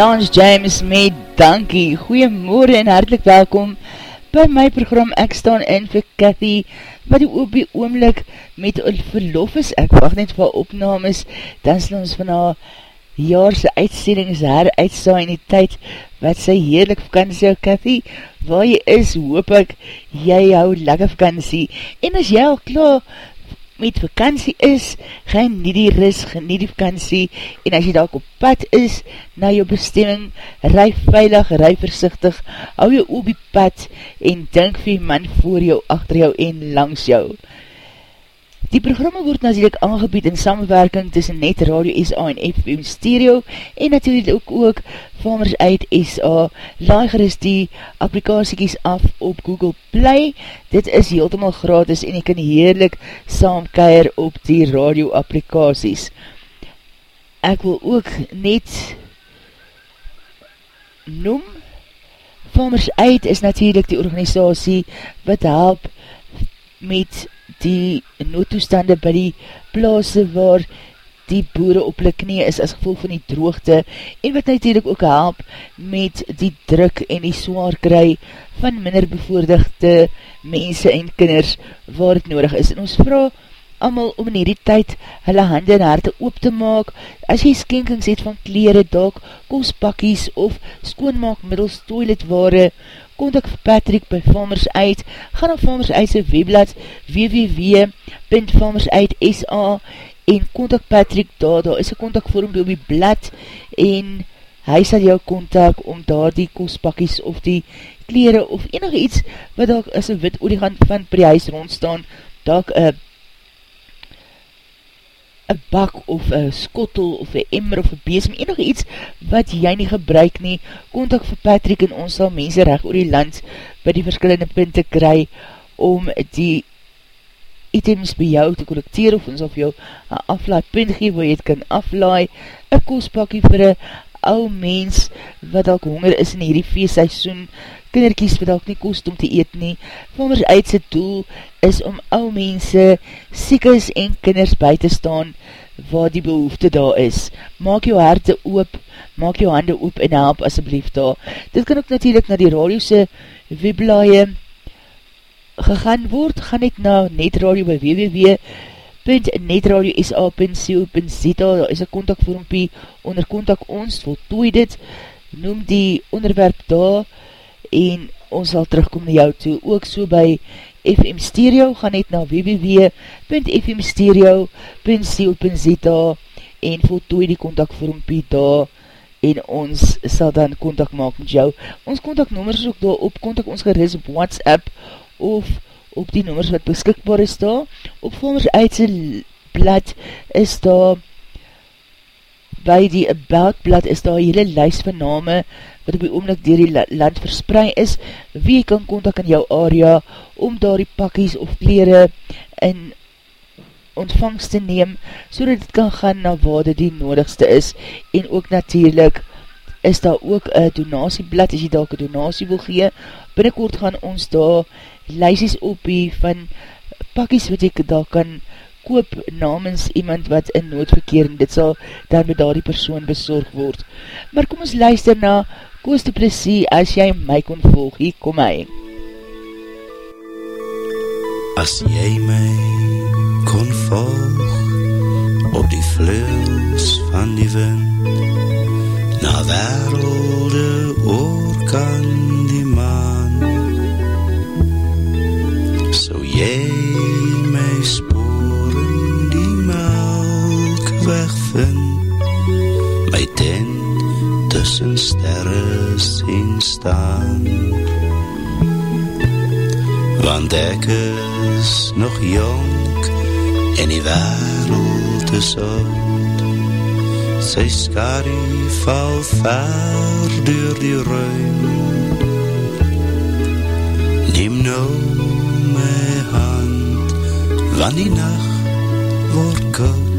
Lance James met Dankie. Goeiemorgen en hartelijk welkom by my program Ek staan in vir Cathy, wat die op die oomlik met verlof is. Ek wacht net vir opnames, dan sal ons van haar jaarse uitsendings haar uitsaai in die tyd wat sy heerlik vakantie hou, Cathy. Waar jy is, hoop ek, jy hou lekker vakantie. En as jy al klaar met vakantie is, geniet die ris, geniet die vakantie, en as jy daar op pad is, na jou bestemming, rij veilig, rij versichtig, hou jou op die pad, en denk vir man voor jou, achter jou en langs jou. Die programme word natuurlijk aangebied in samenwerking tussen Net Radio SA en FM Stereo en natuurlijk ook ook Farmers uit SA. Laai gerust die applikasiekies af op Google Play. Dit is heeltemal gratis en jy kan heerlik saamkeir op die radio applikasies. Ek wil ook net noem Farmers uit is natuurlijk die organisatie wat help met die noodtoestande by die plaase waar die boere op hulle knie is as gevolg van die droogte en wat natuurlijk ook help met die druk en die zwaar kry van minder bevoordigde mense en kinders waar het nodig is. En ons vraag amal om in hierdie tyd hulle hande en harte oop te maak, as jy skenkings het van kleren, dak, kostpakkies of skoonmaakmiddels, toiletware, kontak vir Patrick by Farmers Uit, ga na Farmers Uit sy webblad www.farmersuit.sa en kontak Patrick daar, daar is een kontakvorm op die blad en hy sal jou kontak om daar die kostpakkies of die kleren of enige iets wat daar is een wit oorigant van huis rondstaan, daar een een bak of een skottel of een emmer of een besem, enige iets wat jy nie gebruik nie, kontak vir Patrick en ons sal mense recht oor die land by die verskillende punte kry om die items by jou te collecteer of ons of jou een aflaai punt gee waar jy het kan aflaai, een kostpakkie vir een ou mens wat al honger is in hierdie feestseisoen, kinderkies wat al nie kost om te eet nie, Vomers uit sy doel is om ou mense, siekes en kinders by te staan waar die behoefte daar is. Maak jou harte oop, maak jou hande oop en help asjeblief daar. Dit kan ook natuurlijk na die radiose webblaie gegaan word, gaan net na netradio by www www.netradio.sa.co.za daar is een kontakvormpie onder kontak ons, voltooi dit, noem die onderwerp daar en ons sal terugkom na jou toe, ook so by FM Stereo, ga net na www.fmstereo.co.za en voltooi die kontakvormpie daar en ons sal dan kontak maak met jou. Ons kontaknummer is ook daar op, kontak ons geris op WhatsApp of op die nummers wat beskikbaar is daar. Op Vormers Uitse blad is daar by die About blad is daar hele lijst van name wat op die oomlik dier die land verspreid is, wie kan kontak in jou area om daar die pakkies of kleren in ontvangst te neem, so dat het kan gaan na waar dit die nodigste is, en ook natuurlijk is daar ook een donatieblad, as jy daar een donatie wil gee, binnenkort gaan ons daar lysies opie van pakkies wat ek daar kan koop namens iemand wat in noodverkeer en dit sal dan met daar die persoon bezorg word. Maar kom ons luister na Koos de Presie as jy my kon volg. Hier kom hy. As jy my kon volg op die vleels van die wind na werelde oorkant jy tussen sterre sien staan. Want ek is nog jong en die wereld is oud. Sy skari val ver door die ruim. Neem nou want die nacht word koud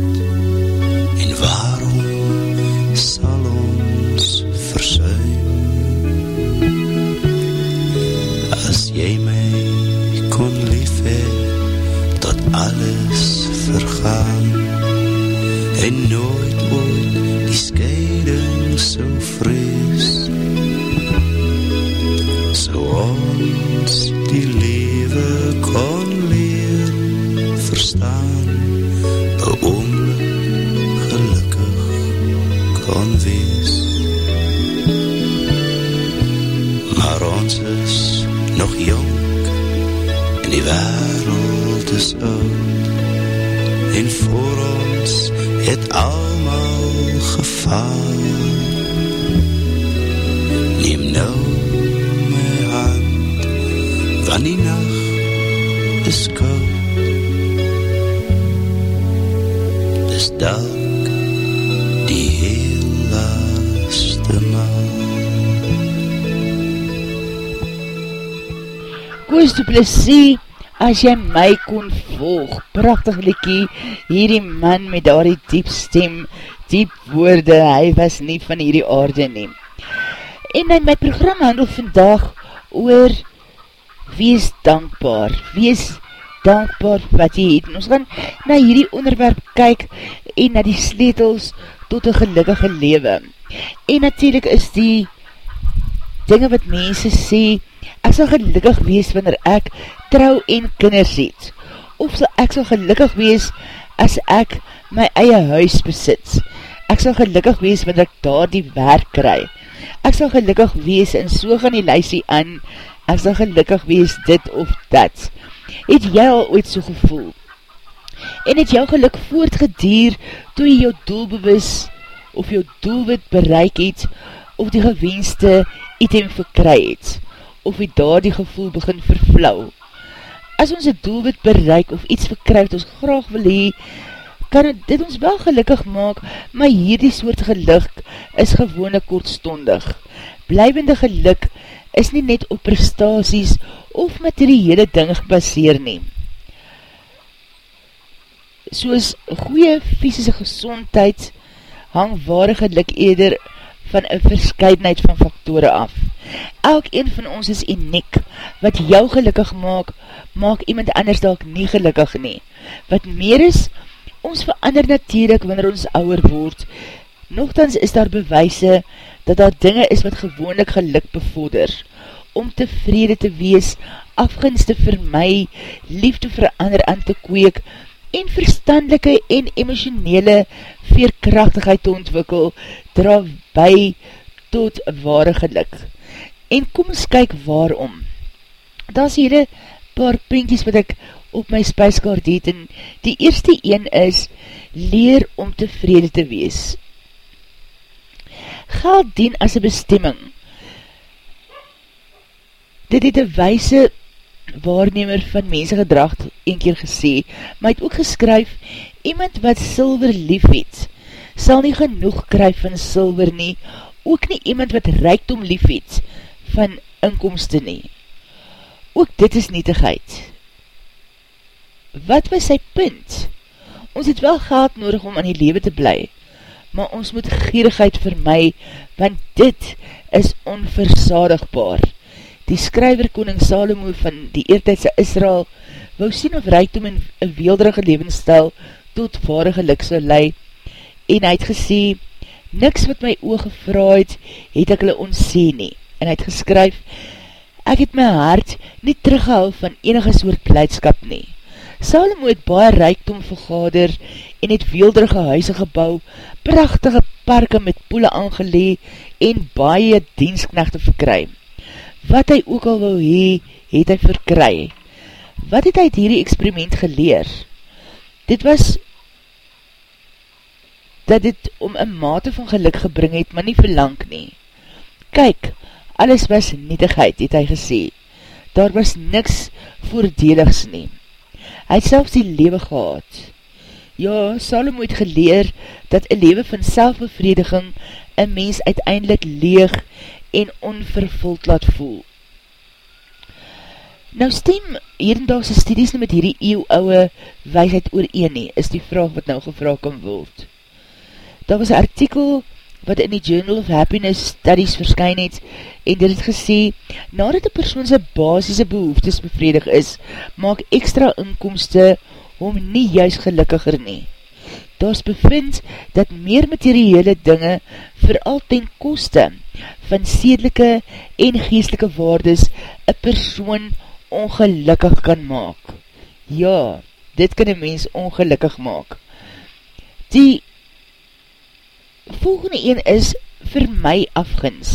is oud. En voor ons het allemaal gevaar. Neem nou my hand Van die nacht is koud. Dis dalk die heel laaste maand Koos de plesie, as jy my kon volg, prachtig liekie, hierdie man met daar die diep stem, diep woorde, hy was nie van hierdie aarde neem. En in my program handel vandag oor wees dankbaar, wees dankbaar wat jy het. En ons gaan na hierdie onderwerp kyk en na die sletels tot een gelukkige lewe. En natuurlijk is die dinge wat mense sê, ek sal gelukkig wees wanneer ek trou en kinders het. Of sal ek sal gelukkig wees as ek my eie huis besit. Ek sal gelukkig wees wanneer ek daar die werk kry ek sal gelukkig wees en so gaan die lysie aan, ek sal gelukkig wees dit of dat. Het jy al ooit so gevoel? En het jou geluk voortgedier toe jy jou doelbewus of jou doelwit bereik het of die gewenste item verkry het of jy daar die gevoel begin verflauw. As ons die doelwit bereik of iets verkry wat ons graag wil hee, kan dit ons wel gelukkig maak, maar hierdie soort geluk is gewone kortstondig. Blijvende geluk is nie net op prestaties of materiële ding gebaseer neem. Soos goeie fysische gezondheid hang ware geluk eerder van een verscheidenheid van faktore af. Elk een van ons is uniek. Wat jou gelukkig maak, maak iemand anders dalk nie gelukkig nie. Wat meer is, Ons verander natuurlijk wanneer ons ouwer word. Nogthans is daar bewijse dat daar dinge is wat gewoonlik geluk bevorder. Om tevrede te wees, afgunste vir my, liefde vir ander aan te kweek en verstandelike en emotionele veerkrachtigheid te ontwikkel, dra by tot ware geluk. En kom ons kyk waarom. Daar is hier paar printjes wat ek op my spijskaart het en die eerste een is leer om tevrede te wees. Geld dien as een bestemming. Dit het een wijse waarnemer van mense gedrag een keer gesê, maar het ook geskryf, iemand wat silver lief het, sal nie genoeg kryf van silver nie, ook nie iemand wat rijkdom lief het van inkomste nie. Ook dit is nietigheid wat was sy punt? Ons het wel geld nodig om aan die lewe te bly, maar ons moet gierigheid vir my, want dit is onversadigbaar. Die skryver koning Salomo van die eertijdse Israel wou sien of rijkdom in een weelderige levensstijl tot ware geluk sal lei, en hy het gesê, niks wat my oog gevraad, het ek hulle ontsê nie, en hy het geskryf, ek het my hart nie terughou van enige soort blijdskap nie, Salomo het baie rijkdom vergader en het weelderige huise gebouw, prachtige parke met poele aangelee en baie diensknechte verkry. Wat hy ook al wil hee, het hy verkry. Wat het hy het hierdie experiment geleer? Dit was dat dit om een mate van geluk gebring het, maar nie verlang nie. Kyk, alles was nietigheid, het hy gesê. Daar was niks voordeligs neem hy het selfs die lewe gehad. Ja, Salomo het geleer dat een lewe van selfbevrediging een mens uiteindelik leeg en onvervuld laat voel. Nou stem hierendagse studies nie met hierdie eeuwouwe wijsheid oor een nie, is die vraag wat nou gevraag kan word. Daar was een artikel wat in die Journal of Happiness Studies verskyn het, en dit het gesê, nadat die persoon sy basisse behoeftes bevredig is, maak extra inkomste om nie juist gelukkiger nie. Daar is bevind dat meer materiële dinge vooral ten koste van sedelike en geestelike waardes een persoon ongelukkig kan maak. Ja, dit kan een mens ongelukkig maak. Die volgende een is vir my afgins.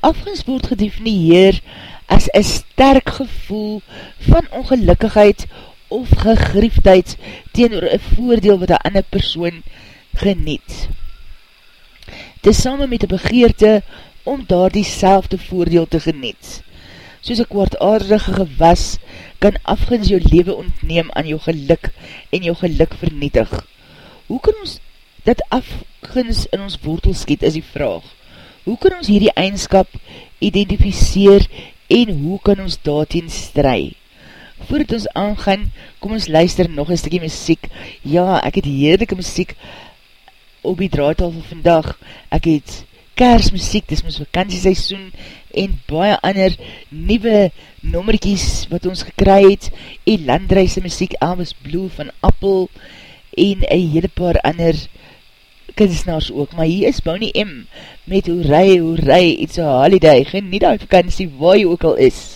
Afgins word gedefinieer as een sterk gevoel van ongelukkigheid of gegriefdheid teenoor een voordeel wat een ander persoon geniet. Samen met die begeerte om daar die selfde voordeel te geniet. Soos een kwaadaardige gewas kan afgins jou leven ontneem aan jou geluk en jou geluk vernietig. Hoe kan ons dat afgins in ons wortel skiet is die vraag. Hoe kan ons hierdie eindskap identificeer en hoe kan ons daarteen stry? Voordat ons aangaan, kom ons luister nog een stukkie muziek. Ja, ek het heerlijke muziek op die draadtafel vandag. Ek het kersmuziek, dis ons vakantieseisoen en baie ander nieuwe nommerkies wat ons gekry het. En landreise muziek, Elvis Blue van Apple en een hele paar ander kunstenaars ook. Maar hier is Bonnie M met Hoerij, Hoerij, it's a holiday. Geniet die vakantie waar jy ook al is.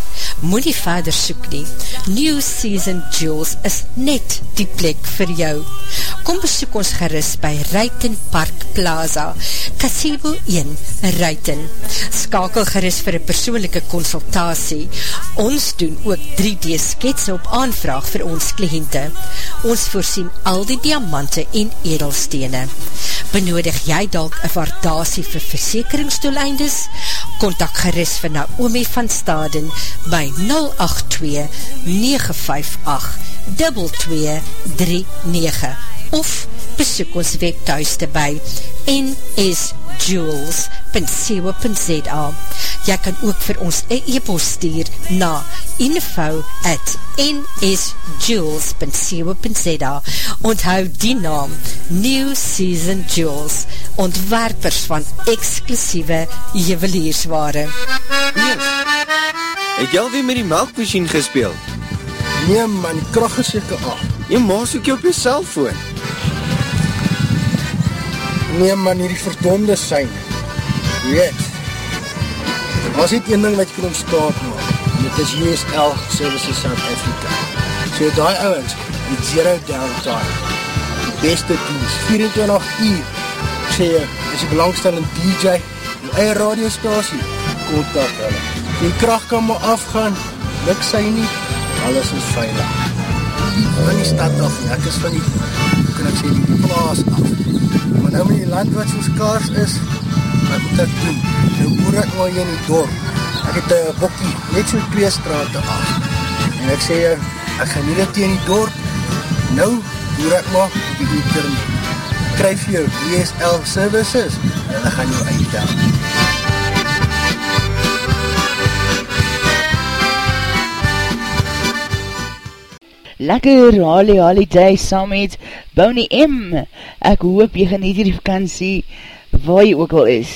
Moet nie verder soek nie. New Season Jewels is net die plek vir jou. Kom besoek ons geris by Ruiten Park Plaza, Casebo 1, Ruiten. Skakel geris vir een persoonlijke consultatie. Ons doen ook 3D sketsen op aanvraag vir ons kliënte. Ons voorsien al die diamante en edelstene. Benodig jy dalk een waardasie vir versekeringsdoeleindes? Contact geris vir Naomi van Staden by 082-958-2239 of besoek ons webthuiste by nsjewels.co.za Jy kan ook vir ons e-post stuur na info at nsjewels.co.za Onthou die naam New Season Jewels ontwerpers van exclusieve juweliersware Niels, het jy alweer met die melkmachine gespeeld? Nee man, die kracht is jyke af. Jy maas ook jy op jy cellfoon. Nee man, hierdie verdonde sein. Weet, was dit een ding wat jy kan ontstaan maak, en dit is USL Services South Africa. So die ouwens, die zero downtime, die beste dienst, 24 uur, ek sê jy, is die belangstellende DJ, die eie radiostasie, kontak hulle. Die kracht kan maar afgaan, luk sy nie, alles is veilig. Van die stad af, ek is van die, kan ek sê, die plaas af. Maar nou met die land wat soos kaars is, wat moet ek doen? Nou boer ek maar hier in die dorp. Ek het een bokkie, net so twee straten af. En ek sê, ek gaan nie dit in die dorp. Nou boer ek maar op die internet. Kryf jou DSL services en dan gaan jou uitdaan. Lekker Holly Holiday saam met Bonnie M. Ek hoop jy geniet die vakantie waar jy ook al is.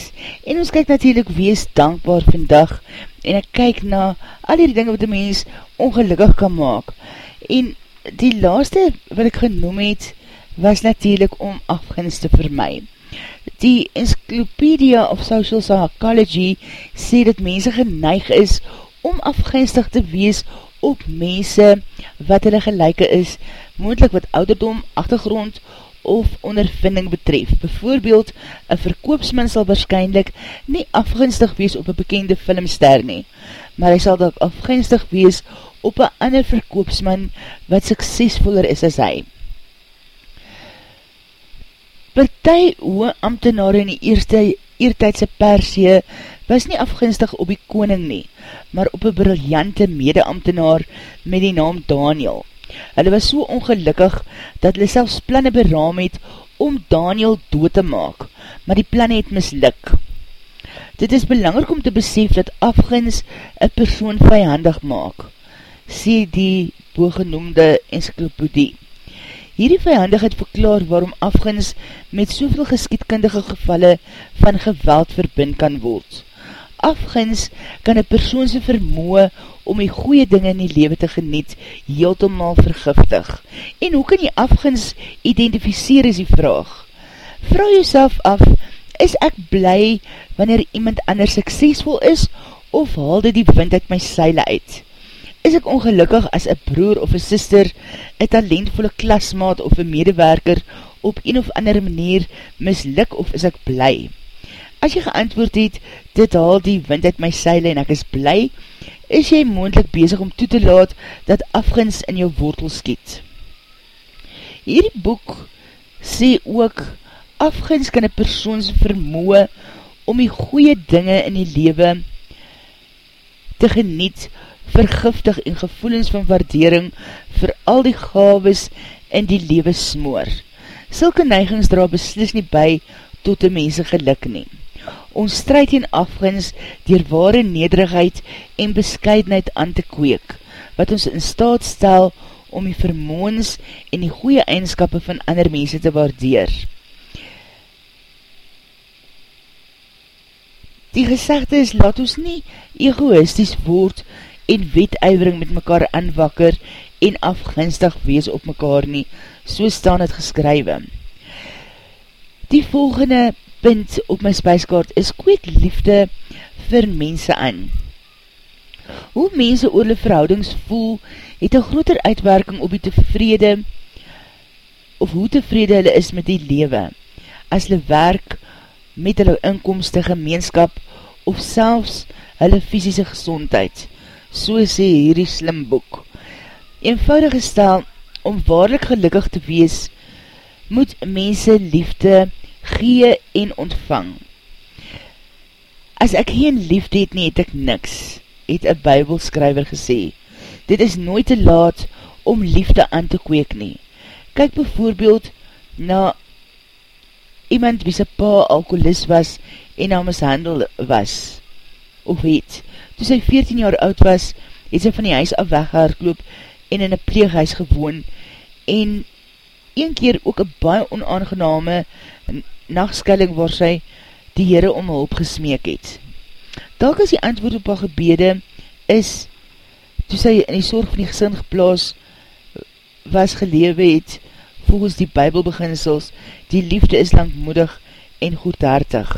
En ons kyk natuurlijk wees dankbaar vandag en ek kyk na al die dinge wat die mens ongelukkig kan maak. En die laaste wat ek genoem het was natuurlijk om afgunst te vermy. Die Encyclopedia of Social Psychology sê dat mense geneig is om afgunstig te wees op mense wat hulle gelijke is, moendlik wat ouderdom, achtergrond of ondervinding betref. Bijvoorbeeld, een verkoopsman sal waarschijnlijk nie afgunstig wees op een bekende filmster nie, maar hy sal dat afgunstig wees op een ander verkoopsman wat suksesvoller is as hy. Partij hoe ambtenaar in die eerste eertijdse persie was nie afgunstig op die koning nie, maar op een briljante medeambtenaar met die naam Daniel. Hulle was so ongelukkig, dat hulle selfs planne beraam het om Daniel dood te maak, maar die plan het misluk. Dit is belangrijk om te besef dat afguns een persoon vijandig maak, sê die boogenoemde encyclopedie. Hierdie vijandigheid verklaar waarom afguns met soveel geskietkundige gevalle van geweld verbind kan word afguns kan een persoonse vermoe om die goeie dinge in die lewe te geniet heeltemaal vergiftig. En hoe kan jy afguns identificeer is die vraag? Vrou jyself af, is ek bly wanneer iemand anders suksesvol is of haal dit die wind uit my seile uit? Is ek ongelukkig as een broer of een sister, een talentvolle klasmaat of een medewerker op een of ander manier misluk of is ek blij? As jy geantwoord het, dit haal die wind uit my seile en ek is bly, is jy moendlik bezig om toe te laat dat afgins in jou wortel skiet. Hierdie boek sê ook, afgins kan een persoons vermoe om die goeie dinge in die lewe te geniet, vergiftig en gevoelens van waardering vir al die gaves in die lewe smoor. Silke neigings dra beslis nie by tot die mense geluk neem ons strijd en afgins dier ware nederigheid en bescheidheid aan te kweek. wat ons in staat stel om die vermoens en die goeie eigenskappe van ander mense te waardeer. Die gezegde is, laat ons nie egoïsties word en wetuivering met mekaar aanwakker en afgunstig wees op mekaar nie, so staan het geskrywe. Die volgende punt op my spijskaart is kweek liefde vir mense aan. Hoe mense oorle verhoudings voel, het een groter uitwerking op die tevrede of hoe tevrede hulle is met die lewe, as hulle werk met hulle inkomste gemeenskap of selfs hulle fysische gezondheid, so sê hierdie slim boek. Eenvoudig gestel, om waarlik gelukkig te wees, moet mense liefde gee en ontvang. As ek geen liefde het nie, het ek niks, het een bybelskryver gesê. Dit is nooit te laat om liefde aan te kweek nie. Kyk bijvoorbeeld na iemand wie sy pa alkoholist was en na mishandel was, of het. Toe sy 14 jaar oud was, het sy van die huis af weggehaardloop en in een pleeghuis gewoon en een keer ook een baie onaangename nachtskelling waar sy die Heere om hulp gesmeek het. Dalk as die antwoord op haar gebede is, toe sy in die sorg van die gesin geplaas was gelewe het, volgens die bybelbeginsels, die liefde is langmoedig en goedhartig.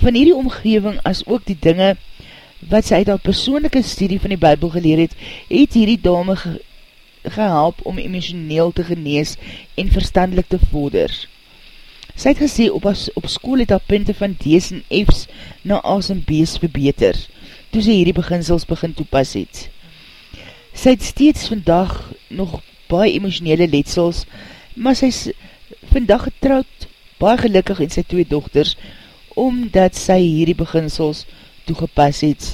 Van hierdie omgeving as ook die dinge wat sy uit haar persoonlijke studie van die bybel geleer het, het hierdie dame ge gehelp om emotioneel te genees en verstandelik te vorder. Sy het gesê op, as, op school het haar punte van D's en F's na A's en B's verbeter, toe sy hierdie beginsels begin toepas het. Sy het steeds vandag nog baie emotionele letsels, maar sy is vandag getrouwd, baie gelukkig en sy twee dochters, omdat sy hierdie beginsels toegepas het.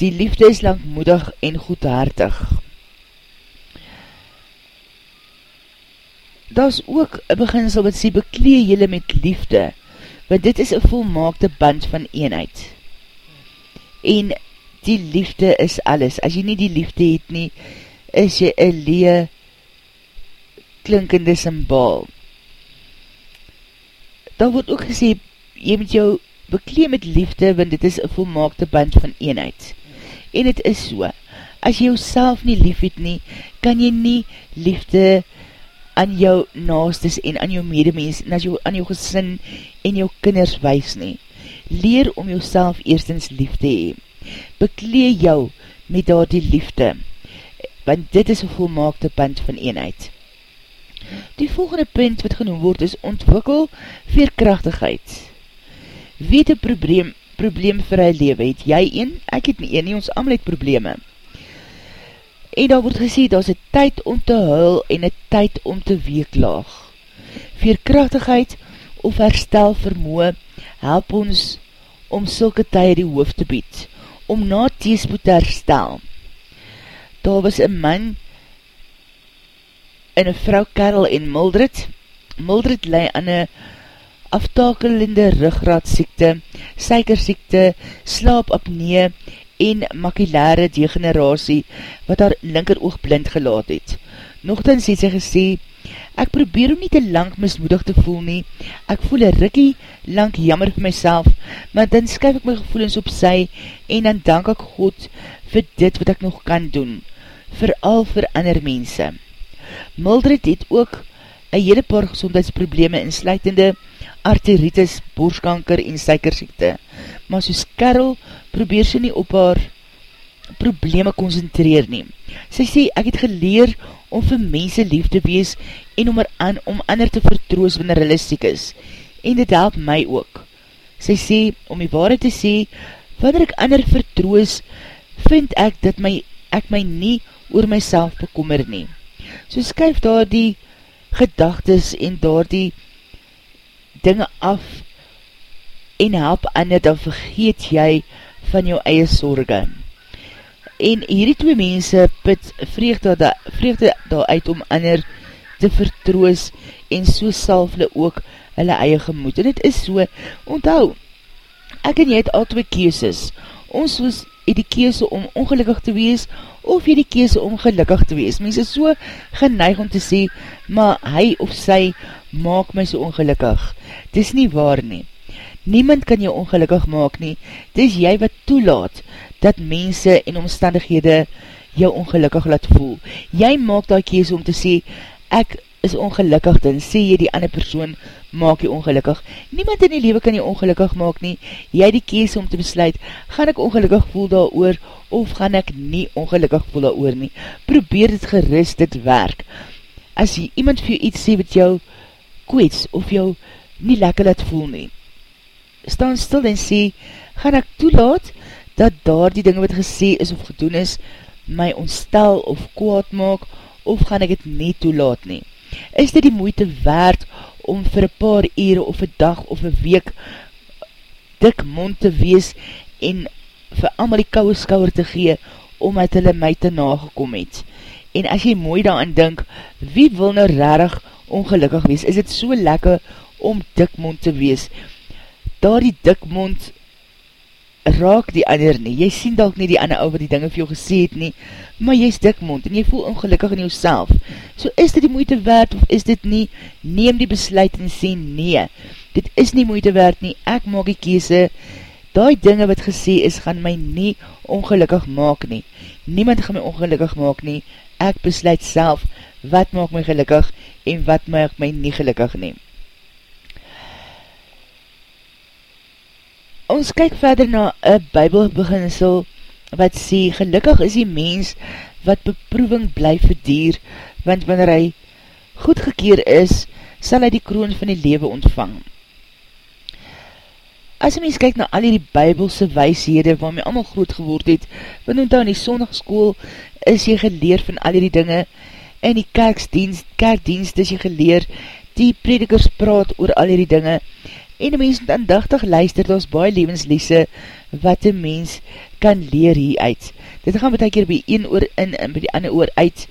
Die liefde is langmoedig en goedhartig. Daar is ook een beginsel wat sê, beklee jylle met liefde, want dit is een volmaakte band van eenheid. En die liefde is alles. As jy nie die liefde het nie, is jy een lee klinkende symbool. Daar word ook gesê, jy moet jou beklee met liefde, want dit is een volmaakte band van eenheid. En het is so, as jy jou nie lief het nie, kan jy nie liefde aan jou naastes en aan jou medemens en as jou, aan jou gesin en jou kinders wees nie. Leer om jouself eerstens lief te hee. Beklee jou met daar die liefde, want dit is een volmaakte band van eenheid. Die volgende punt wat genoem word is ontwikkel veerkrachtigheid. Weet een probleem, probleem vir hy lewe, het jy een? Ek het nie een, nie ons allemaal het probleme en daar word gesê, daar is een tyd om te huil en een tyd om te weeklaag. Veerkrachtigheid of herstel vermoe help ons om sulke tye die hoofd te bied, om na teespoed te herstel. Daar was een man en een vrou Karel en Mildred. Mildred lei aan een aftakelende rugraadziekte, suikerziekte, slaapapnee en makulaire degeneratie wat haar linker oog blind gelaat het. Nogthans het sy gesê, ek probeer om nie te lang mismoedig te voel nie, ek voel een rikkie lang jammer vir myself, maar dan skryf ek my gevoelens op sy en dan dank ek God vir dit wat ek nog kan doen, vooral vir ander mense. Mildred het ook een hele paar gezondheidsprobleme insluitende arteritis, borskanker en suikerziekte. Maar soos Karel probeer sy nie op haar probleme concentreer nie. Sy sê, ek het geleer om vir mense lief te wees en om, er aan, om ander te vertroos wanneer hulle siek is. En dit help my ook. Sy sê, om die waarheid te sê, wanneer ek ander vertroos, vind ek dat my, ek my nie oor myself bekommer nie. So skryf daar die gedagtes en daar die dinge af en help ander, dan vergeet jy van jou eie sorge. En hierdie twee mense put vreugde daar uit om ander te vertroos en so salf hulle ook hulle eie gemoed. En het is so, onthou, ek en jy het al twee keuses. Ons, het die kese om ongelukkig te wees, of jy die kese om gelukkig te wees. Mens is so geneig om te sê, maar hy of sy maak my so ongelukkig. Dis nie waar nie. Niemand kan jou ongelukkig maak nie. Dis jy wat toelaat, dat mense en omstandighede jou ongelukkig laat voel. Jy maak die kese om te sê, ek is ongelukkig, dan sê jy die ander persoon maak jy ongelukkig. Niemand in die lewe kan jy ongelukkig maak nie. Jy die kies om te besluit, gaan ek ongelukkig voel daar oor, of gaan ek nie ongelukkig voel daar oor nie. Probeer dit gerust, dit werk. As jy iemand vir jou iets sê wat jou kwets, of jou nie lekker laat voel nie, staan stil en sê, gaan ek toelaat, dat daar die dinge wat gesê is of gedoen is, my ontstel of kwaad maak, of gaan ek het nie toelaat nie is dit die moeite waard om vir een paar ure of een dag of een week dik mond te wees en vir allemaal die kouwe skouwer te gee omdat hulle my te nagekom het. En as jy mooi daaran dink, wie wil nou rarig ongelukkig wees? Is dit so lekker om dik mond te wees? Daar die dik mond raak die ander nie. Jy sien dalk nie die ander ou wat die dinge vir jou gesê het nie, maar jy is dikmond en jy voel ongelukkig in jouself. So is dit die moeite waard of is dit nie? Neem die besluit en sê nee. Dit is nie moeite waard nie. Ek maak die kese. Daai dinge wat gesê is, gaan my nie ongelukkig maak nie. Niemand gaan my ongelukkig maak nie. Ek besluit self wat maak my gelukkig en wat maak my nie gelukkig neem. Ons kyk verder na een bybelbeginsel wat sê, gelukkig is die mens wat beproeving bly verdier, want wanneer hy goedgekeer is, sal hy die kroon van die lewe ontvang. As een mens kyk na al die bybelse weishede waarmee allemaal groot geword het, want onthou in die sondagskool is jy geleer van al die dinge, en die kerkdienst, kerkdienst is jy geleer, die predikers praat oor al die dinge, en die mens moet aandachtig luister, dat ons baie levenslese wat die mens kan leer hieruit. Dit gaan met keer by een oor in en by die ander oor uit.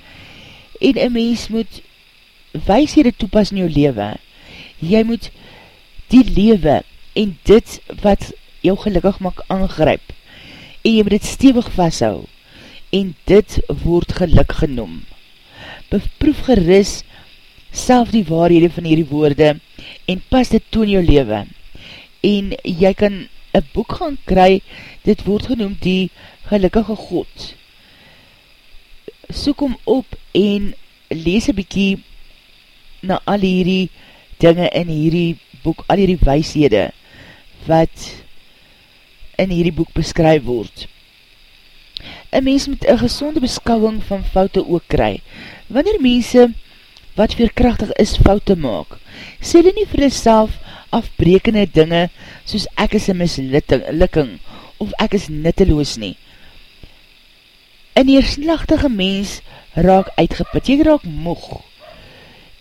En een mens moet wijsheid toepas in jou leven. Jy moet die lewe en dit wat jou gelukkig maak aangryp. En jy moet dit stevig vasthou. En dit word geluk genoem. Beproef geris self die waarhede van hierdie woorde en pas dit toe in jou leven. En jy kan een boek gaan kry, dit word genoemd die gelukkige God. Soek om op en lees een bykie na al hierdie dinge in hierdie boek, al hierdie weishede wat in hierdie boek beskryf word. Een mens moet een gezonde beskouwing van foute ook kry. Wanneer mense wat veerkrachtig is fout te maak. Sê hulle nie vir self afbrekende dinge soos ek is een mislukking of ek is nitteloos nie. In die slachtige mens raak uitgeput, jy raak moeg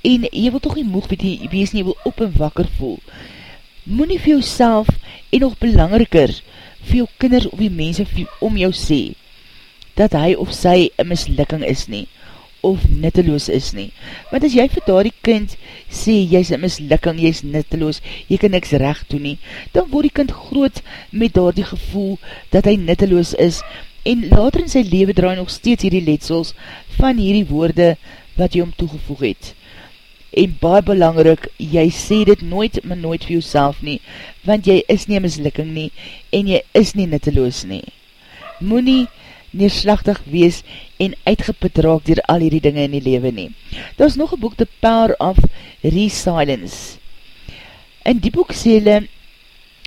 en jy wil toch nie moeg weet jy wees nie, jy wil op en wakker voel. Moe nie vir jou en nog belangriker vir jou kinders of die mense om jou sê dat hy of sy een mislukking is nie of nitteloos is nie. Want as jy vir daar die kind sê, jy is een mislukking, jy is nitteloos, jy kan niks recht doen nie, dan word die kind groot met daar die gevoel dat hy nitteloos is, en later in sy leven draai nog steeds hierdie letsels van hierdie woorde wat jy om toegevoeg het. En baie belangrik, jy sê dit nooit, maar nooit vir jouself nie, want jy is nie een mislukking nie, en jy is nie nitteloos nie. Moe nie neerslachtig wees en uitgeput raak dier al hierdie dinge in die lewe nie. Daar is nog een boek, The Power of Resilience. In die boek sê hulle,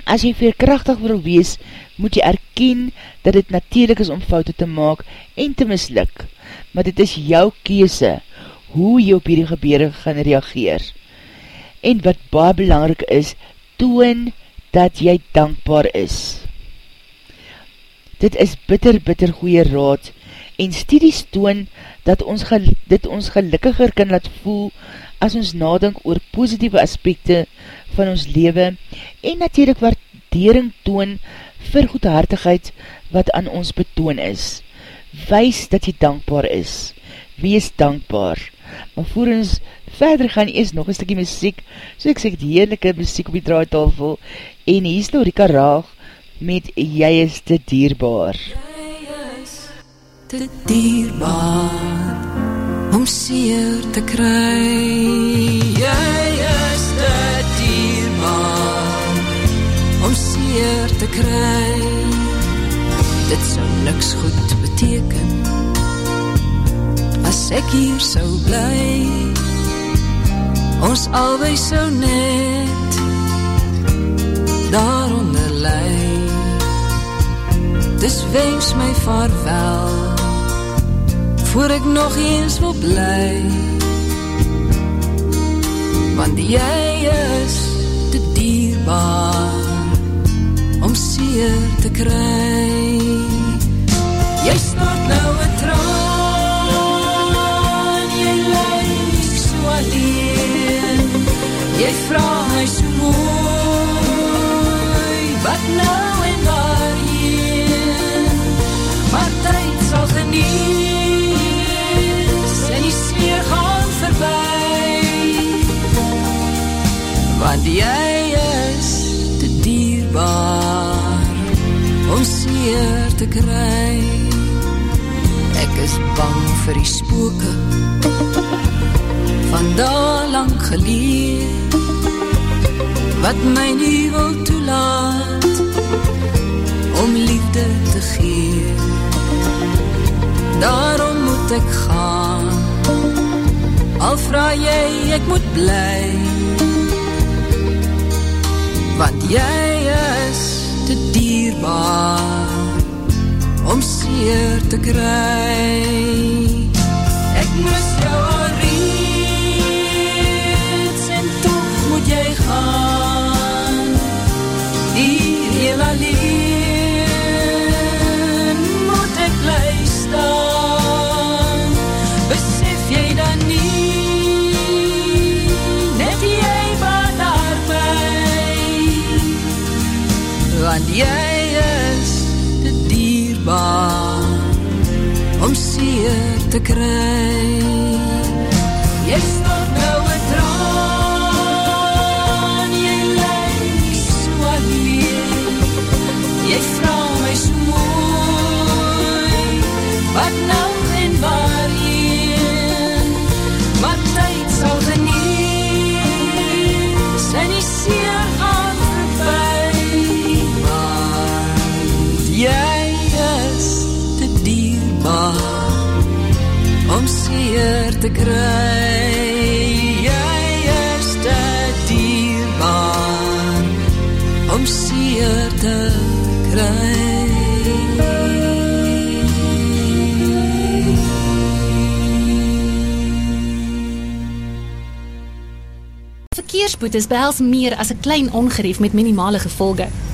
as jy veerkrachtig wil wees, moet jy erken dat het natuurlijk is om foute te maak en te misluk, maar dit is jou kese hoe jy op hierdie gebede gaan reageer. En wat baie belangrijk is, toon dat jy dankbaar is. Dit is bitter, bitter goeie raad en studies toon dat ons dit ons gelukkiger kan laat voel as ons nadink oor positieve aspekte van ons leven en natuurlijk waardering toon vir goedhartigheid wat aan ons betoon is. Wees dat jy dankbaar is. Wees dankbaar. Maar voor ons verder gaan, is nog een stukje muziek, so ek sê die heerlijke muziek op die draaitafel, en hier is Lorika Raag, met Jy is te dierbaar. Jy te dierbaar om seer te kry. Jy is te dierbaar om seer te kry. Dit sou niks goed beteken as ek hier sou bly. Ons albei sou net daaronder lei. Dis wens my vaarwel voor ek nog eens wil bly. Want jy is te dierbaar om seer te kry. Jy stort nou een traan jy lyk so alleen. Jy vraag jy is te dierbaar om seer te kry. Ek is bang vir die spooke van daar lang geleer wat my nie wil toelaat om liefde te gee. Daarom moet ek gaan. Al vraag jy ek moet blij want jy is te dierbaar om seer te kry. Jy is te dierbaar om seer te kry. Seer te kry jy is te dierbaar om seer te kry Verkeersboetes behels meer as 'n klein ongerief met minimale gevolge.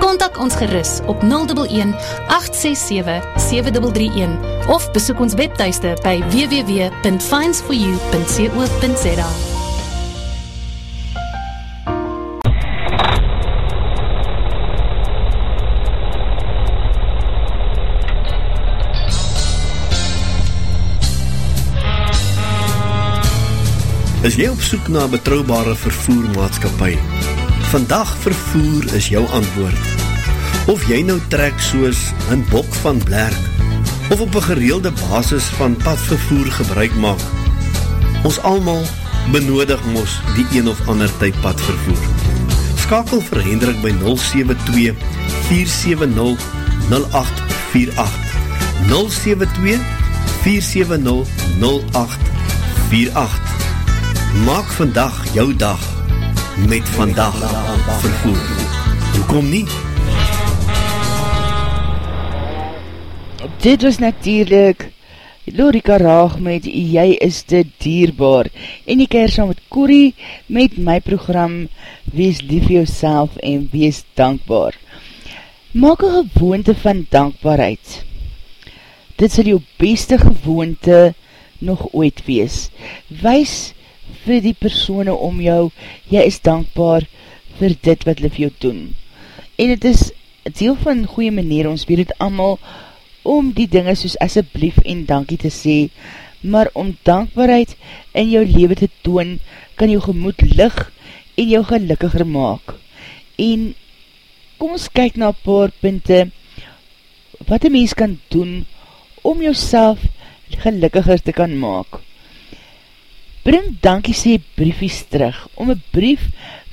Kontak ons gerus op 011 867 7331 of besoek ons webtuiste by www.finds4u.co.za. Is jy op soek na 'n betroubare vervoermaatskappy? Vandag vervoer is jou antwoord. Of jy nou trek soos 'n bok van Blerk of op 'n gereelde basis van padvervoer gebruik maak. Ons almal benodig mos die een of ander tyd padvervoer. Skakel vir Hendrik by 072 470 0848 072 470 0848 Maak vandag jou dag met vandag vervoer. Hoekom nie? Dit was natuurlijk Lorika Raag met Jy is te dierbaar en die keer saam met Corrie met my program Wees lief vir jouself en wees dankbaar. Maak een gewoonte van dankbaarheid. Dit sal jou beste gewoonte nog ooit wees. Wees vir die persone om jou, jy is dankbaar vir dit wat vir jou doen. En het is deel van goeie manier, ons weet het allemaal, om die dinge soos asseblief en dankie te sê, maar om dankbaarheid in jou leven te toon, kan jou gemoed lig en jou gelukkiger maak. En kom ons kyk na paar punte, wat een mens kan doen, om jouself gelukkiger te kan maak. Bring dankie sê briefies terug, om een brief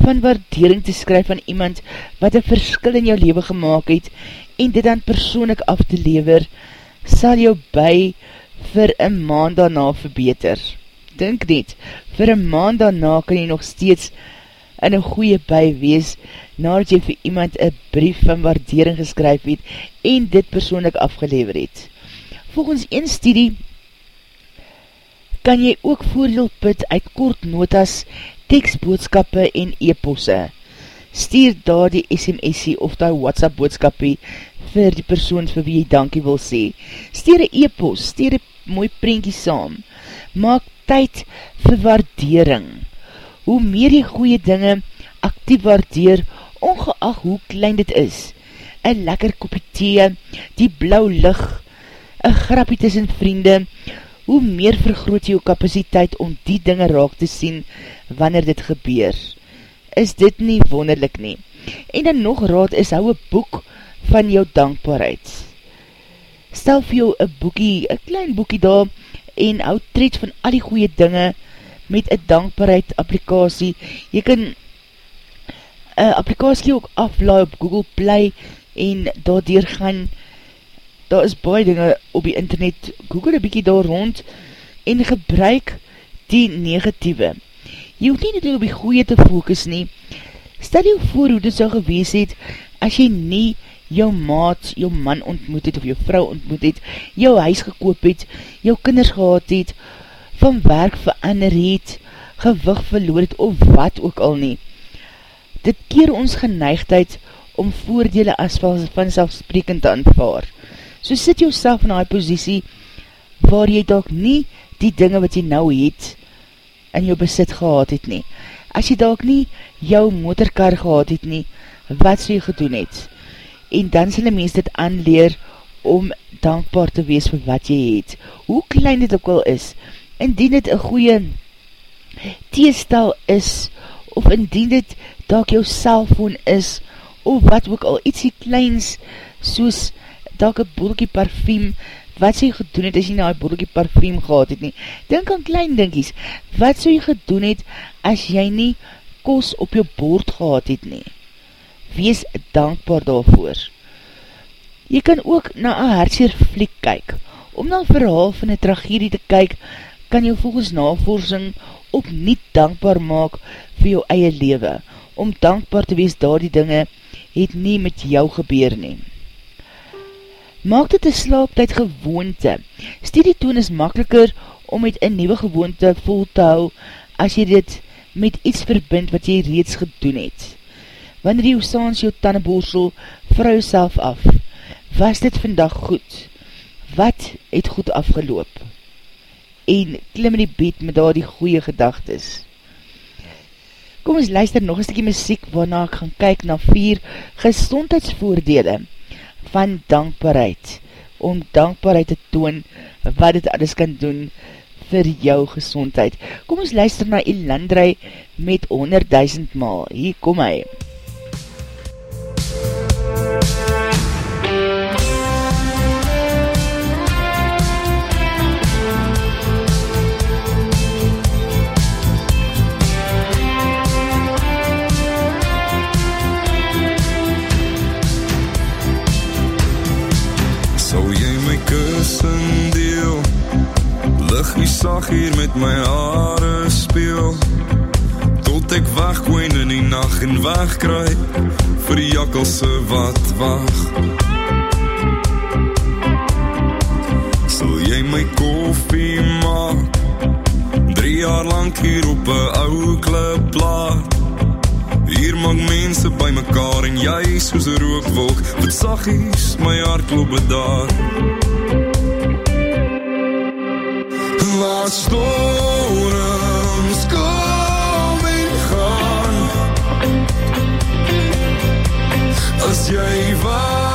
van waardering te skryf van iemand wat een verskil in jou leven gemaakt het en dit dan persoonlik af te lever, sal jou by vir een maand daarna verbeter. Dink net, vir een maand daarna kan jy nog steeds in een goeie by wees, nadat jy vir iemand een brief van waardering geskryf het en dit persoonlik afgelever het. Volgens een studie kan jy ook voordeel put uit kort notas, tekstboodskappe en e-posse. Stuur daar die SMS-ie of die WhatsApp boodskapie vir die persoon vir wie jy dankie wil sê. Stuur een e-post, stuur een mooi prentjie saam. Maak tyd vir waardering. Hoe meer jy goeie dinge actief waardeer, ongeacht hoe klein dit is. Een lekker kopie thee, die blauw licht, een grapie tussen vriende, hoe meer vergroot jou kapasiteit om die dinge raak te sien wanneer dit gebeur. Is dit nie wonderlik nie? En dan nog raad is hou een boek van jou dankbaarheid. Stel vir jou een boekie, een klein boekie daar en hou tred van al die goeie dinge met een dankbaarheid applikasie. Jy kan een applikasie ook aflaai op Google Play en daardoor gaan daar is baie dinge op die internet, google een bykie daar rond, en gebruik die negatieve. Jy hoef nie net op die goeie te focus nie, stel jou voor hoe dit so gewees het, as jy nie jou maat, jou man ontmoet het, of jou vrou ontmoet het, jou huis gekoop het, jou kinders gehad het, van werk verander het, gewig verloor het, of wat ook al nie. Dit keer ons geneigdheid om voordele as vanzelfsprekend te aanvaar. So sit jou self in die posiesie waar jy dalk nie die dinge wat jy nou het in jou besit gehad het nie. As jy dalk nie jou motorkar gehad het nie, wat so jy gedoen het? En dan sal die mens dit aanleer om dankbaar te wees vir wat jy het. Hoe klein dit ook al is, indien dit een goeie theestel is, of indien dit dalk jou cellfoon is, of wat ook al ietsie kleins soos dalk een boelkie parfum, wat sou jy gedoen het as jy nou een boelkie parfum gehad het nie? Denk aan klein dinkies, wat sou jy gedoen het as jy nie kos op jou boord gehad het nie? Wees dankbaar daarvoor. Jy kan ook na een hartseer fliek kyk. Om na verhaal van een tragedie te kyk, kan jou volgens navorsing nie dankbaar maak vir jou eie lewe. Om dankbaar te wees daar die dinge, het nie met jou gebeur neem. Maak dit een slaaptijd gewoonte. Studie toon is makkeliker om met een nieuwe gewoonte vol te hou as jy dit met iets verbind wat jy reeds gedoen het. Wanneer jy saans jou tannenborsel vrou self af, was dit vandag goed? Wat het goed afgeloop? En klim in die bed met daar die goeie gedagtes. Kom ons luister nog een stukje muziek waarna ek gaan kyk na vier gezondheidsvoordele van dankbaarheid, om dankbaarheid te toon wat het alles kan doen vir jou gezondheid. Kom ons luister na Elandrei met 100.000 maal. Hier kom hy. Sag hier met my hare speel. Tot ek wegkoen in die nacht en wegkry Vir die jakkelse wat wacht Sal jy my koffie maak? Drie jaar lang hier op een ouwe kliplaat Hier maak mense by mekaar en jy soos een rookwolk. Wat sagies my hart klop daar laat storms kom en gaan. As jy waar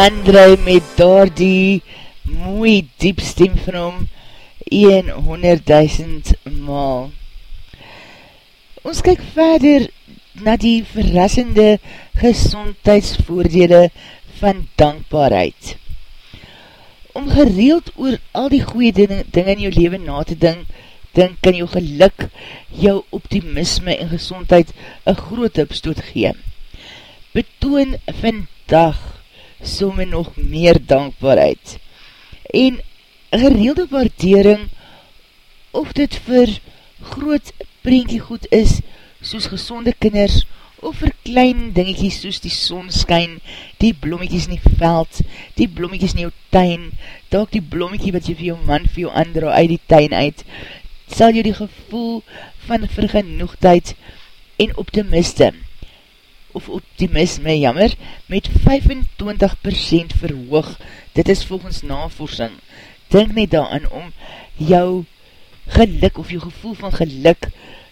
En Landry met daar die mooi diep stem van hom 100.000 maal. Ons kyk verder na die verrassende gezondheidsvoordele van dankbaarheid. Om gereeld oor al die goeie dinge, dinge in jou leven na te dink, dink kan jou geluk, jou optimisme en gezondheid een groot opstoot gee. Betoon vandag somme nog meer dankbaarheid. En gereelde waardering, of dit vir groot prentjie goed is, soos gezonde kinders, of vir klein dingetjies soos die sonskyn, die blommetjies in die veld, die blommetjies in jou tuin, dalk die blommetjie wat jy vir jou man vir jou andra uit die tuin uit, sal jy die gevoel van vergenoegdheid en optimiste, of optimisme, jammer, met 25% verhoog, dit is volgens navorsing, denk net daaraan om jou geluk, of jou gevoel van geluk,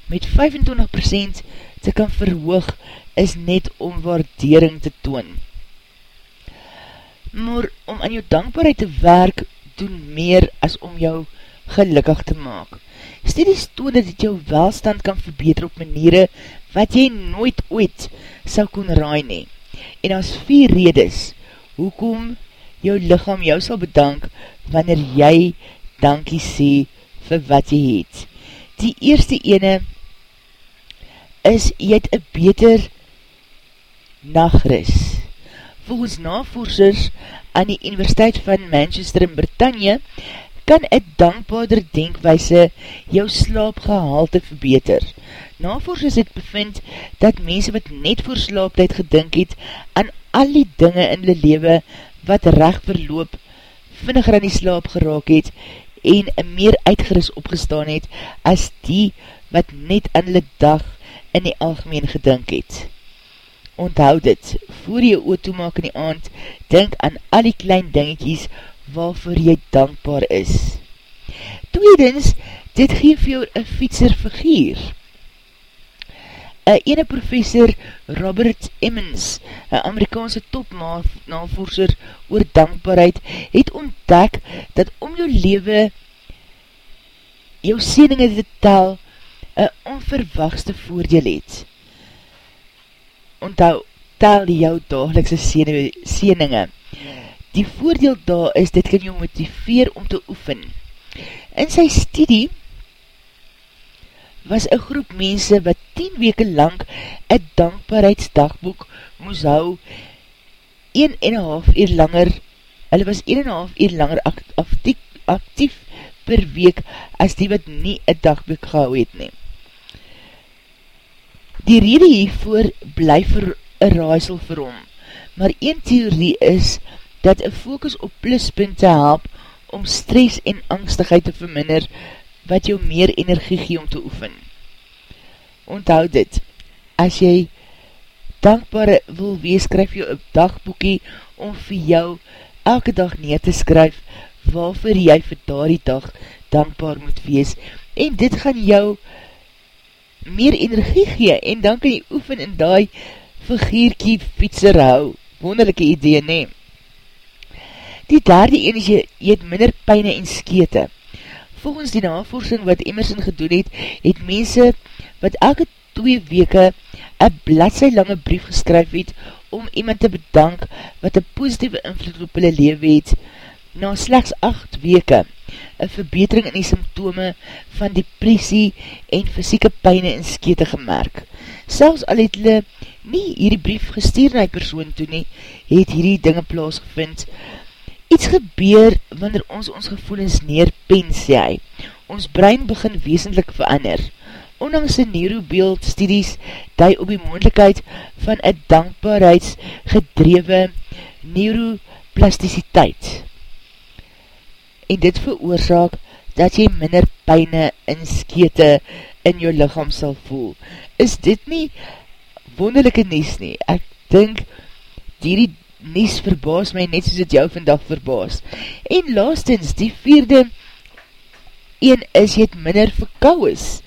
met 25% te kan verhoog, is net om waardering te toon. Maar om aan jou dankbaarheid te werk, doen meer as om jou gelukkig te maak. Studies toon dat dit jou welstand kan verbeter op maniere wat jy nooit ooit sal kon raai nie. En as vier redes, hoekom jou lichaam jou sal bedank wanneer jy dankie sê vir wat jy het. Die eerste ene is jy het een beter nachtris. Volgens navorsers aan die Universiteit van Manchester in Britannia kan een dankbaarder denkwijse jou slaapgehalte verbeter. Navorsers het bevind dat mense wat net voor slaaptijd gedink het aan al die dinge in die lewe wat recht verloop, vinniger aan die slaap geraak het en meer uitgeris opgestaan het as die wat net aan die dag in die algemeen gedink het. Onthoud dit, voor jy oor toemaak in die aand, denk aan al die klein dingetjies waarvoor jy dankbaar is. Tweedens, dit geef jou een fietser figuur. Een ene professor Robert Emmons, een Amerikaanse topnavorser oor dankbaarheid, het ontdek dat om jou lewe jou sieninge te tel, een onverwachte voordeel het. Onthou, tel jou dagelikse sieninge. Die voordeel daar is, dit kan jou motiveer om te oefen. In sy studie was een groep mense wat 10 weke lang een dankbaarheidsdagboek moes hou 1 en een half uur langer hulle was 1 en een half uur langer actief, actief per week as die wat nie een dagboek gehou het neem. Die rede hiervoor bly vir een raaisel vir hom, maar een theorie is dat een focus op pluspunte help om stress en angstigheid te verminder wat jou meer energie gee om te oefen. Onthoud dit, as jy dankbare wil wees, skryf jou een dagboekie om vir jou elke dag neer te skryf waarvoor jy vir daardie dag dankbaar moet wees. En dit gaan jou meer energie gee en dan kan jy oefen in die figurkie fietser hou. Wonderlijke idee neem. Die derde ene is jy, jy het minder pijne en skete. Volgens die navorsing wat Emerson gedoen het, het mense wat elke twee weke een bladse lange brief geskryf het om iemand te bedank wat een positieve invloed op hulle lewe het, na slechts acht weke een verbetering in die symptome van depressie en fysieke pijne en skete gemerk. Selfs al het hulle nie hierdie brief gestuur na die persoon toe nie, het hierdie dinge plaasgevind, Iets gebeur wanneer ons ons gevoelens neerpen, sê hy. Ons brein begin weesendlik verander. Ondanks die neurobeeld studies die op die moendlikheid van een dankbaarheidsgedrewe neuroplasticiteit. En dit veroorzaak dat jy minder pijne en skete in jou lichaam sal voel. Is dit nie wonderlijke nies nie? Ek dink die nies verbaas my net soos het jou vandag verbaas. En laastens, die vierde een is jy het minder verkou is.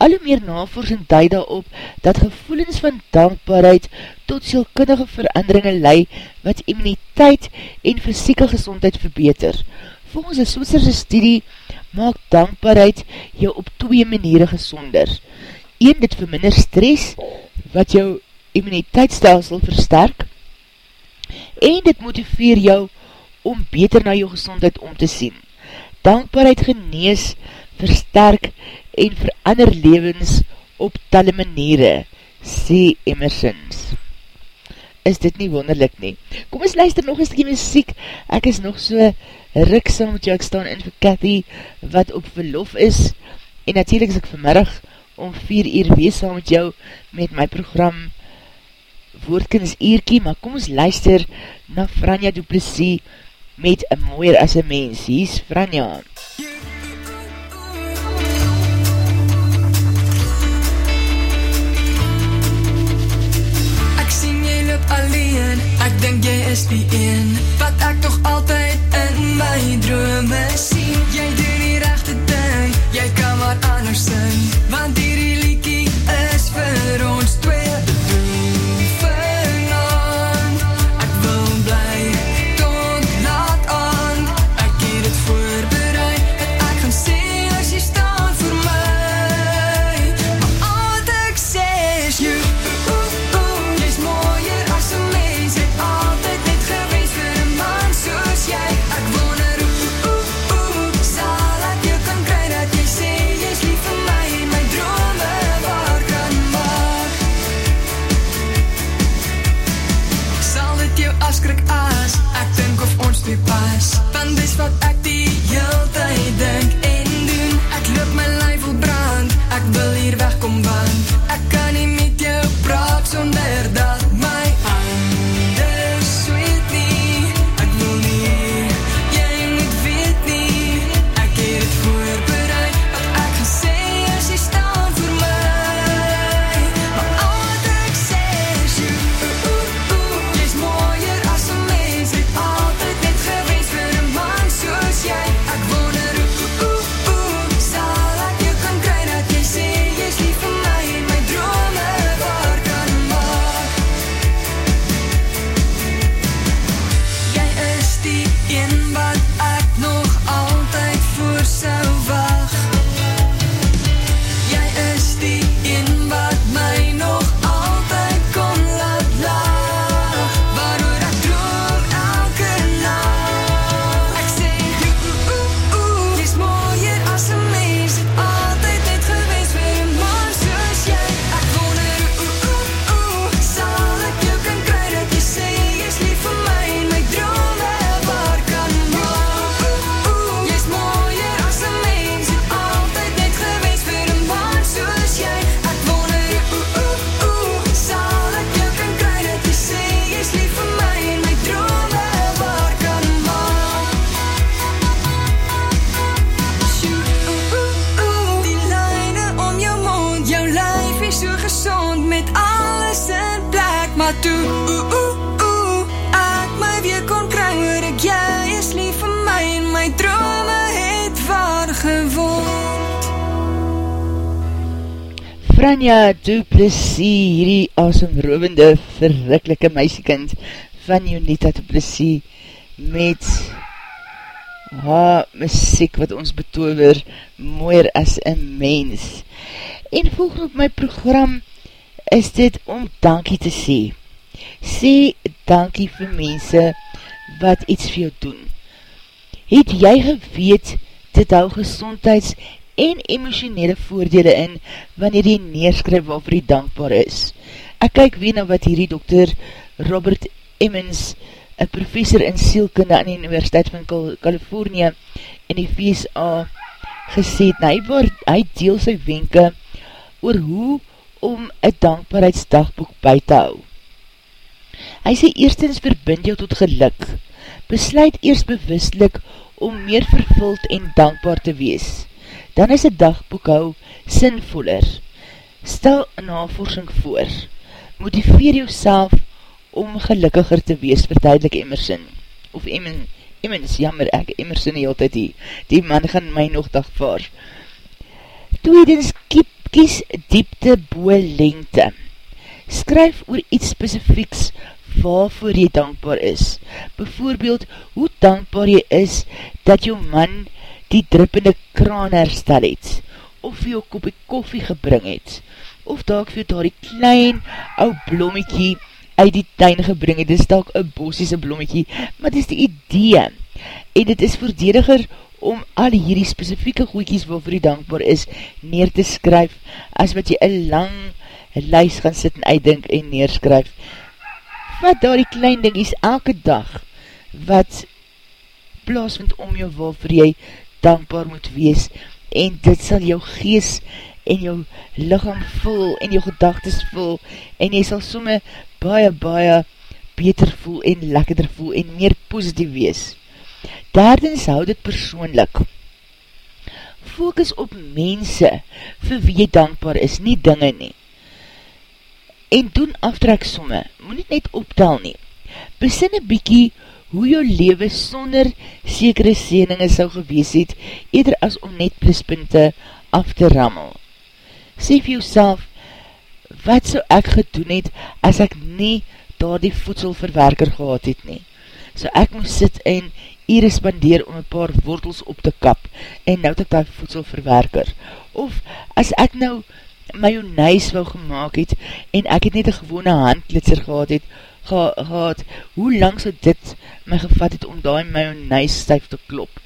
Alle meer navorsing duid daarop dat gevoelens van dankbaarheid tot sielkundige veranderingen lei wat immuniteit en fysieke gezondheid verbeter. Volgens een Switserse studie maak dankbaarheid jou op twee maniere gezonder. Een, dit verminder stress wat jou immuniteitsstelsel versterk en dit motiveer jou om beter na jou gezondheid om te sien. Dankbaarheid genees, versterk en verander levens op talle maniere, sê Emersons. Is dit nie wonderlik nie? Kom ons luister nog een stukje muziek, ek is nog so rik saam met jou, ek staan in vir Cathy, wat op verlof is, en natuurlijk is ek vanmiddag om 4 uur wees saam met jou, met my program woordkens eerkie, maar kom ons luister na Franja Duplessis met een mooier as een mens. Hier is Franja. Ek sien jy loop alleen, ek denk jy is die een, wat ek toch altyd in my drome sien. Jy doen die rechte ding, jy kan maar anders sing, want die liekie is vir ons twee. afskrik aan. Franja Duplessis Hierdie asomrovende verrikkelike meisiekind Van Jonita Duplessis Met haar muziek wat ons betover mooier as een mens. En volgende op my program is dit om dankie te sê. Sê dankie vir mense wat iets vir jou doen. Het jy geweet dit hou gezondheids en emotionele voordele in wanneer jy neerskryf waarvoor jy dankbaar is. Ek kyk weer na wat hierdie dokter Robert Emmons een professor in sielkunde aan die Universiteit van Californië in die VSA gesê het, hy, word, hy deel sy wenke oor hoe om een dankbaarheidsdagboek by te hou. Hy sê eerstens verbind jou tot geluk, besluit eerst bewustlik om meer vervuld en dankbaar te wees. Dan is een dagboek hou sinvoller. Stel navorsing voor, motiveer jou self om gelukkiger te wees, verduidelik Emerson, of Emerson, Emmons, jammer ek, Emerson die altyd die, die man gaan my nog dagvaar. Tweedens, kies diepte boe lengte. Skryf oor iets specifieks waarvoor jy dankbaar is. Bijvoorbeeld, hoe dankbaar jy is dat jou man die drippende kraan herstel het, of jou kopie koffie gebring het, of daak vir daar die klein ou blommiekie uit die tuin gebring het, dit is dalk een bosiese blommetjie, maar dit is die idee, en dit is voordediger om al hierdie specifieke goeikies waarvoor jy dankbaar is, neer te skryf, as wat jy een lang lys gaan sit en uitdink en neerskryf. Wat daar die klein ding is, elke dag, wat plaasvind om jou waarvoor jy dankbaar moet wees, en dit sal jou gees en jou lichaam voel, en jou gedagtes voel, en jy sal somme baie, baie beter voel en lekkerder voel en meer positief wees. Derdens hou dit persoonlik. Focus op mense vir wie jy dankbaar is, nie dinge nie. En doen aftrek somme, moet net optel nie. Besin een bykie hoe jou leven sonder sekere sieninge sal gewees het, eerder as om net pluspunte af te rammel. Sê vir jouself, wat so ek gedoen het, as ek nie daar die voedselverwerker gehad het nie. So ek moes sit en ure spandeer om een paar wortels op te kap, en nou het ek daar voedselverwerker. Of, as ek nou mayonaise wou gemaakt het, en ek het net een gewone handklitser gehad het, ge gehad, hoe lang so dit my gevat het om daar mayonaise stuif te klop.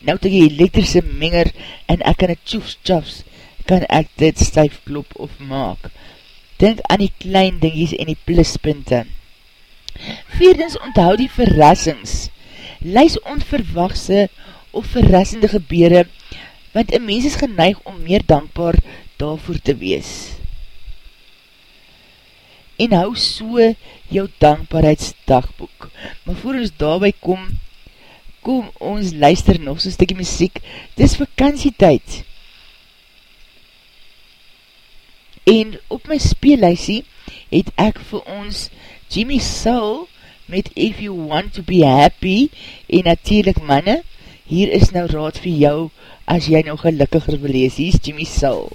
Nou het ek die elektrische menger, en ek kan het tjoefs tjoefs, kan ek dit stuif klop of maak. Denk aan die klein dingies en die pluspunte. Vierdens onthou die verrassings. Lys onverwachte of verrassende gebeure, want een mens is geneig om meer dankbaar daarvoor te wees. En hou so jou dankbaarheidsdagboek. Maar voor ons daarby kom, kom ons luister nog so'n stikkie muziek. Dis vakantietijd. En op my speellijsie het ek vir ons Jimmy Soul met If You Want To Be Happy en natuurlijk manne, hier is nou raad vir jou as jy nou gelukkiger wil lees. Hier is Jimmy Soul.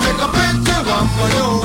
Make a picture, vamos yo.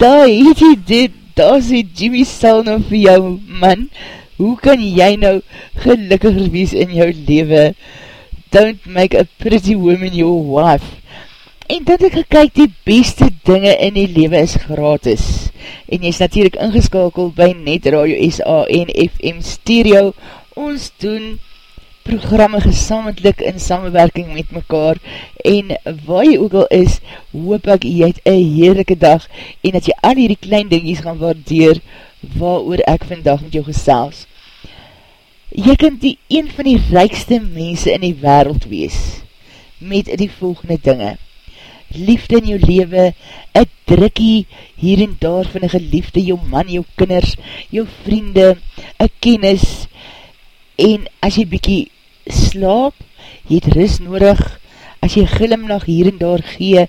Daar het jy dit, daar sê Jimmy sal nou vir jou, man, hoe kan jy nou gelukkiger wees in jou leven? Don't make a pretty woman your wife. En dat ek gekyk, die beste dinge in die leven is gratis. En jy is natuurlijk ingeskakeld by Net Radio SA en FM Stereo. Ons doen programme gesamentlik in samenwerking met mekaar. En waar jy ook al is, hoop ek jy het een heerlijke dag en dat jy al hierdie klein dingies gaan waardeer waar oor ek vandag met jou gesels. Jy kan die een van die rijkste mense in die wereld wees met die volgende dinge liefde in jou lewe, een drukkie hier en daar van een geliefde, jou man, jou kinders, jou vriende, een kennis, en as jy bykie slaap, jy het ris nodig, as jy glimlach hier en daar gee,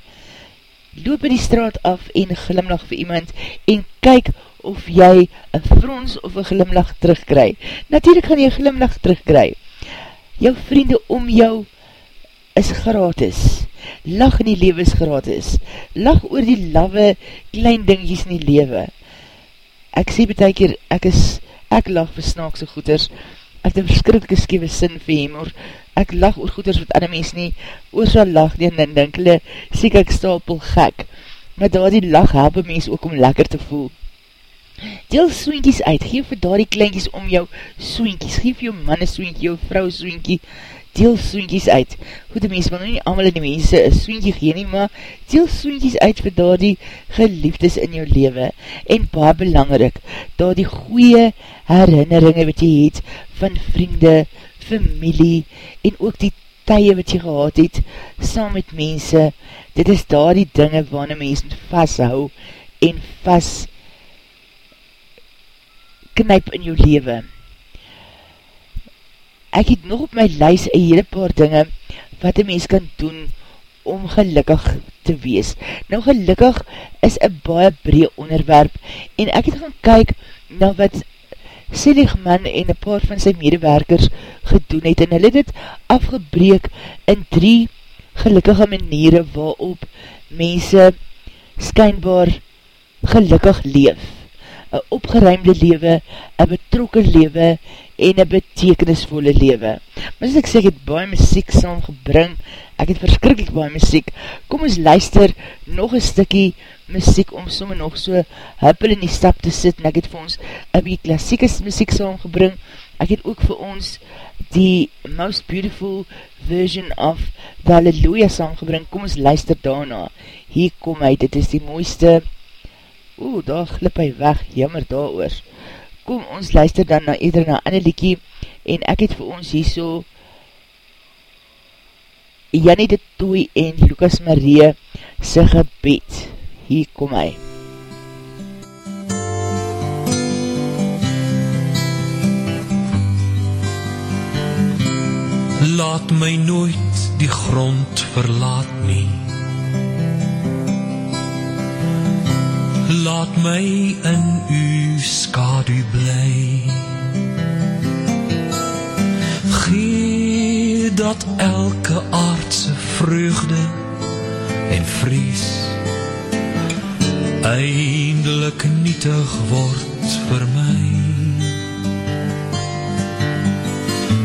loop in die straat af en glimlach vir iemand, en kyk of jy een frons of een glimlach terugkry. Natuurlijk gaan jy glimlach terugkry. Jou vriende om jou is gratis lach in die levens gratis, lach oor die lawe klein dingies in die lewe. Ek sê betek hier, ek is, ek lach vir snaakse goeders, het een verskrikke skewe sin vir hemor, ek lach oor goeders wat ander mens nie, oor sal lach nie, en dan denk hulle, sê ek stapel gek, maar daar die lach help mens ook om lekker te voel. Deel swinkies uit, geef vir daar die kleinkies om jou swinkies, geef jou manne swinkie, jou vrou swinkie, deel soentjies uit. Goed, die mens wil nou nie allemaal in die mense soentjie gee nie, maar deel soentjies uit vir daar die geliefdes in jou leven. En baar belangrik, daar die goeie herinneringe wat jy het van vriende, familie en ook die tye wat jy gehad het saam met mense. Dit is daar die dinge waarna mens vasthou en vast knyp in jou leven ek het nog op my lys een hele paar dinge wat een mens kan doen om gelukkig te wees. Nou gelukkig is een baie breed onderwerp en ek het gaan kyk na wat Seligman en een paar van sy medewerkers gedoen het en hulle het afgebreek in drie gelukkige maniere waarop mense skynbaar gelukkig leef. Een opgeruimde lewe, een betrokke lewe en een betekenisvolle lewe. Maar as ek sê, ek het baie muziek saam gebring, ek het verskrikkelijk baie muziek, kom ons luister nog een stikkie muziek om somme nog so huppel in die stap te sit, en ek het vir ons een beetje klassieke muziek saam gebring, ek het ook vir ons die most beautiful version of the Halleluja saam gebring, kom ons luister daarna, hier kom hy, dit is die mooiste, oeh, daar glip hy weg, jammer daar oor, kom ons luister dan na ieder na ander liekie en ek het vir ons hier so Jannie de Tooi en Lucas Marie sy gebed. Hier kom hy. Laat my nooit die grond verlaat nie laat my in u skadu bly. Gee dat elke aardse vreugde en vrees eindelik nietig word vir my.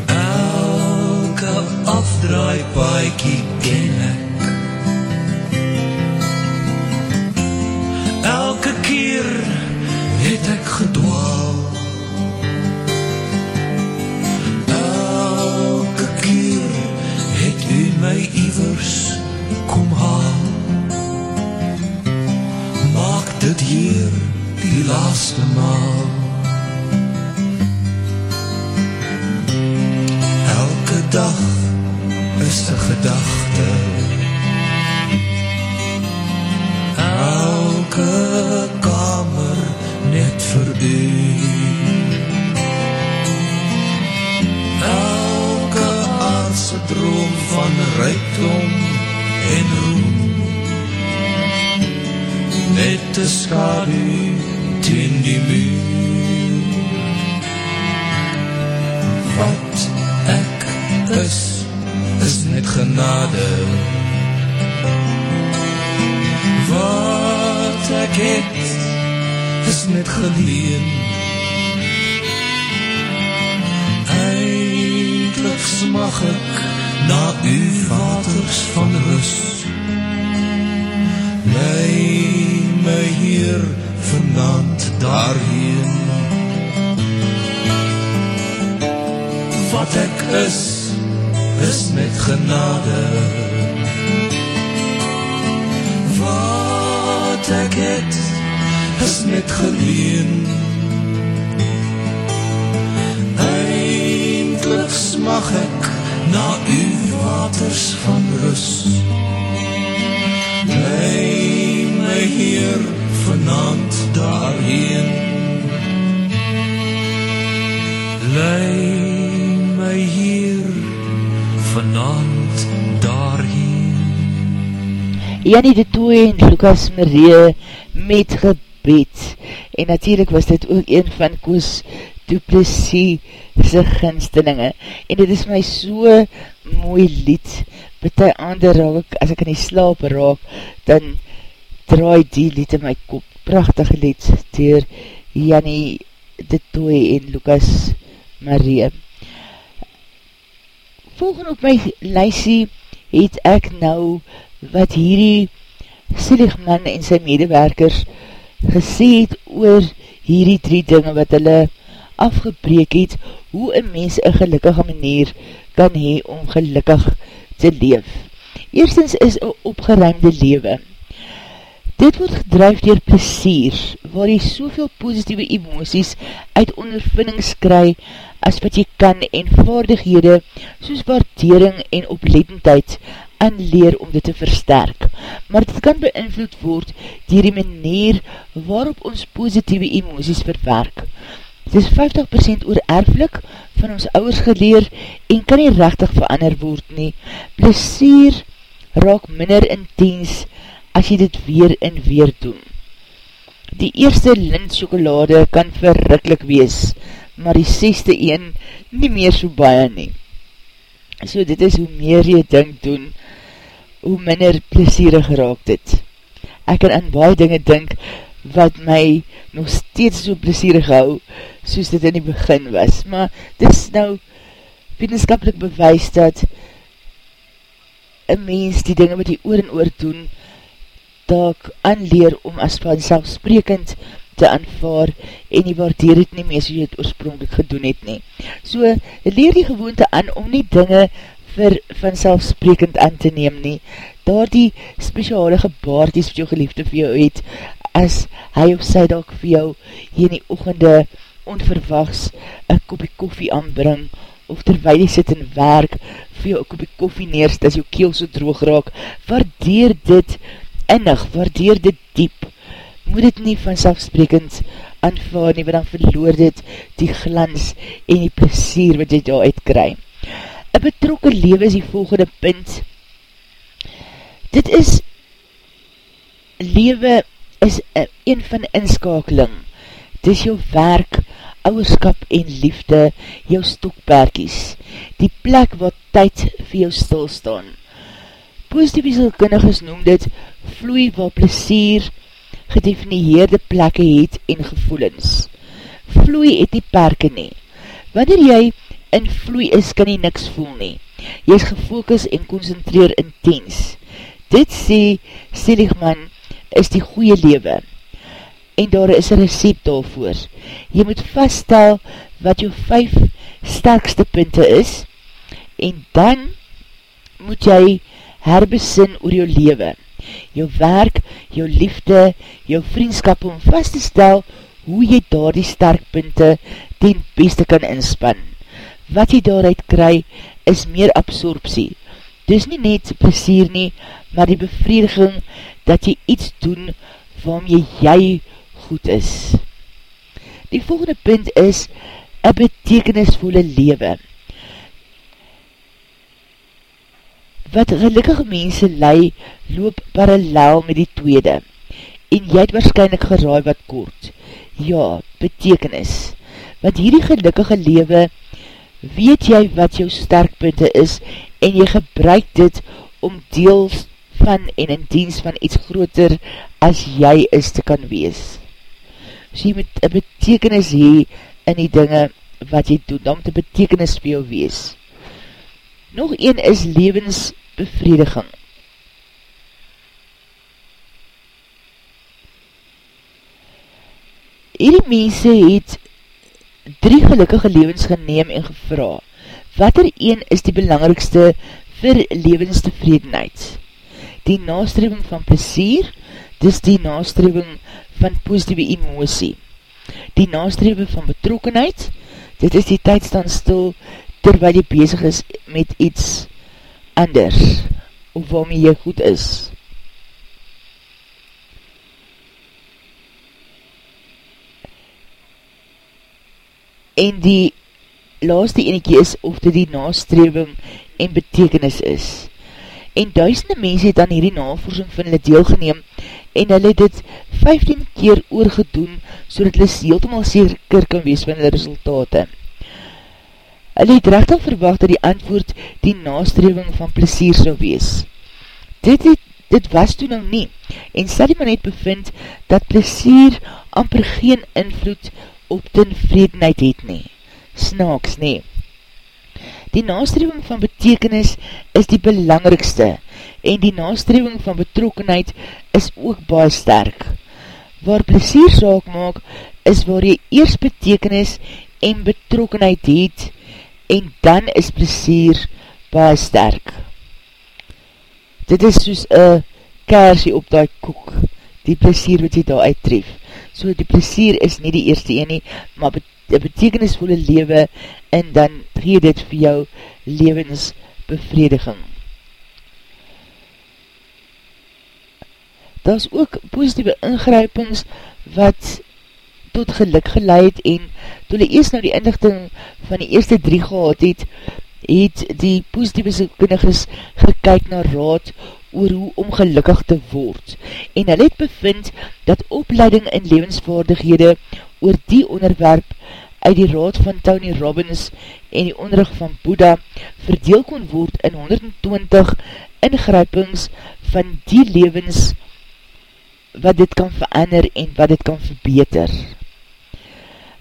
Elke afdraai paaikie ken ek elke keer het ek gedwaal. Elke keer het u my ivers kom haal. Maak dit hier die laaste maal. Elke dag is een gedachte elke kamer net vir u. Elke aardse droom van rijkdom en roem net te skadu teen die muur. Wat ek is is net genade. Wat ek het is net geleen. Eindelijk smag ek na u waters van rust Lei my hier vanavond daarheen. Wat ek is, is met genade Wat ek het, is met geleen Eindelijk smag ek na u waters van rust Lei my hier vanavond daarheen. Lei my hier vanavond Jannie de Tooi en Lucas Marie met gebed. En natuurlijk was dit ook een van Koos Duplessis sy ginstelinge en dit is my so mooi lied. Betu ander raak, as ek in die slaap raak, dan draai die lied in my kop, prachtige lied, dier Jannie de Tooi en Lucas Marie. Volgende op my lysie het ek nou wat hierdie Seligman en sy medewerkers gesê het oor hierdie drie dinge wat hulle afgebreek het, hoe een mens een gelukkige manier kan hee om gelukkig te leef. Eerstens is een opgeruimde lewe. Dit word gedruif dier plesier, waar jy soveel positieve emoties uit ondervindings kry as wat jy kan en vaardighede soos waardering en oplettendheid aanleer om dit te versterk. Maar dit kan beïnvloed word dier die manier waarop ons positieve emoties verwerk. Dit is 50% oererflik van ons ouwers geleer en kan nie rechtig verander word nie. Plesier raak minder intens as jy dit weer en weer doen. Die eerste lint chocolade kan verriklik wees, maar die seste een nie meer so baie nie. So dit is hoe meer jy dink doen, hoe minder plesierig raak dit. Ek kan aan baie dinge dink wat my nog steeds so plesierig hou, soos dit in die begin was. Maar dit is nou wetenskapelik bewys dat een mens die dinge wat die oor en oor doen, dat aanleer om as vanzelfsprekend te aanvaar en die waardeer het nie meer soos jy het oorspronkelijk gedoen het nie. So, leer die gewoonte aan om nie dinge vir vanzelfsprekend aan te neem nie. Daar die speciale gebaardies wat jou geliefde vir jou het, as hy of sy dalk vir jou hier in die oogende onverwachts een kopie koffie aanbring, of terwijl jy sit in werk, vir jou een kopie koffie neerst, as jou keel so droog raak, waardeer dit innig, waardeer dit diep, moet dit nie vanzelfsprekend aanvaar nie, want dan verloor dit die glans en die plesier wat jy daar uitkry. Een betrokke lewe is die volgende punt. Dit is lewe is een van inskakeling. Dit is jou werk, ouwerskap en liefde, jou stokperkies, die plek wat tyd vir jou stilstaan. Positieve wisselkundiges noem dit vloei waar plesier gedefinieerde plekke het en gevoelens. Vloei het die perke nie. Wanneer jy in vloei is, kan jy niks voel nie. Jy is gefokus en concentreer intens. Dit sê Seligman is die goeie lewe. En daar is een recept daarvoor. Jy moet vaststel wat jou vijf sterkste punte is en dan moet jy herbesin oor jou lewe jou werk, jou liefde, jou vriendskap om vast te stel hoe jy daar die sterkpunte ten beste kan inspan. Wat jy daaruit kry is meer absorptie. Dis nie net plesier nie, maar die bevrediging dat jy iets doen waarmee jy goed is. Die volgende punt is een betekenisvolle lewe. wat gelukkige mense lei, loop parallel met die tweede. En jy het waarschijnlijk geraai wat kort. Ja, betekenis. Want hierdie gelukkige lewe, weet jy wat jou sterkpunte is, en jy gebruik dit om deels van en in diens van iets groter as jy is te kan wees. So jy moet een betekenis hee in die dinge wat jy doen, dan moet een betekenis vir jou wees. Nog een is levensbevrediging. Hierdie mense het drie gelukkige levens geneem en gevra. Wat er een is die belangrikste vir levenstevredenheid? Die nastreving van plesier, dis die nastreving van positieve emosie. Die nastreving van betrokkenheid, dit is die tyd staan stil terwyl jy bezig is met iets anders, of waarmee jy goed is. En die laaste enekie is of dit die nastreving en betekenis is. En duisende mense het aan hierdie navorsing van hulle deelgeneem en hulle het dit 15 keer oorgedoen so dat hulle heeltemaal seker kan wees van hulle resultate. Hulle het rechtig verwacht dat die antwoord die nastreving van plesier sal wees. Dit, het, dit was toen nou nie en sal die man het bevind dat plesier amper geen invloed op ten vredenheid het nie. Snaaks nie. Die nastreving van betekenis is die belangrikste en die nastreving van betrokkenheid is ook baie sterk. Waar plesier saak maak is waar jy eers betekenis en betrokkenheid het en dan is plesier baie sterk. Dit is soos een kersie op die koek, die plesier wat jy daar uittref so die plesier is nie die eerste een nie, maar die betekenisvolle lewe en dan gee dit vir jou levensbevrediging. Daar is ook positieve ingrypings wat tot geluk geleid en toe die eerst nou die inlichting van die eerste drie gehad het, het die positieve kundiges gekyk na raad oor hoe om gelukkig te word. En hy het bevind dat opleiding in levensvaardighede oor die onderwerp uit die raad van Tony Robbins en die onderrug van Boeddha verdeel kon word in 120 ingrypings van die levens wat dit kan verander en wat dit kan verbeter.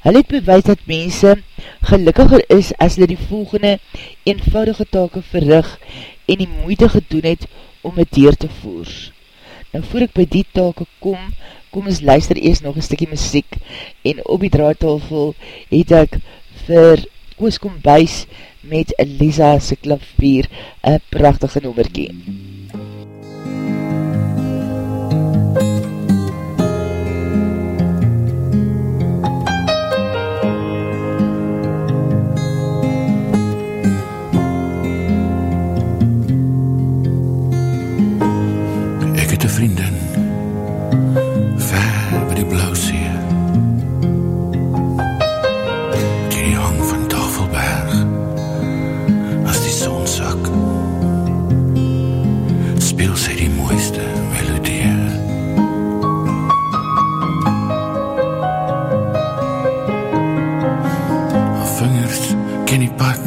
Hy het bewys dat mense gelukkiger is as hulle die volgende eenvoudige take verrig en die moeite gedoen het om het deur te voer. Nou voor ek by die take kom, kom ons luister eers nog een stikkie muziek en op die draadtafel het ek vir Koos Kombuis met Elisa se klavier een prachtige nommerkie. Ek staan op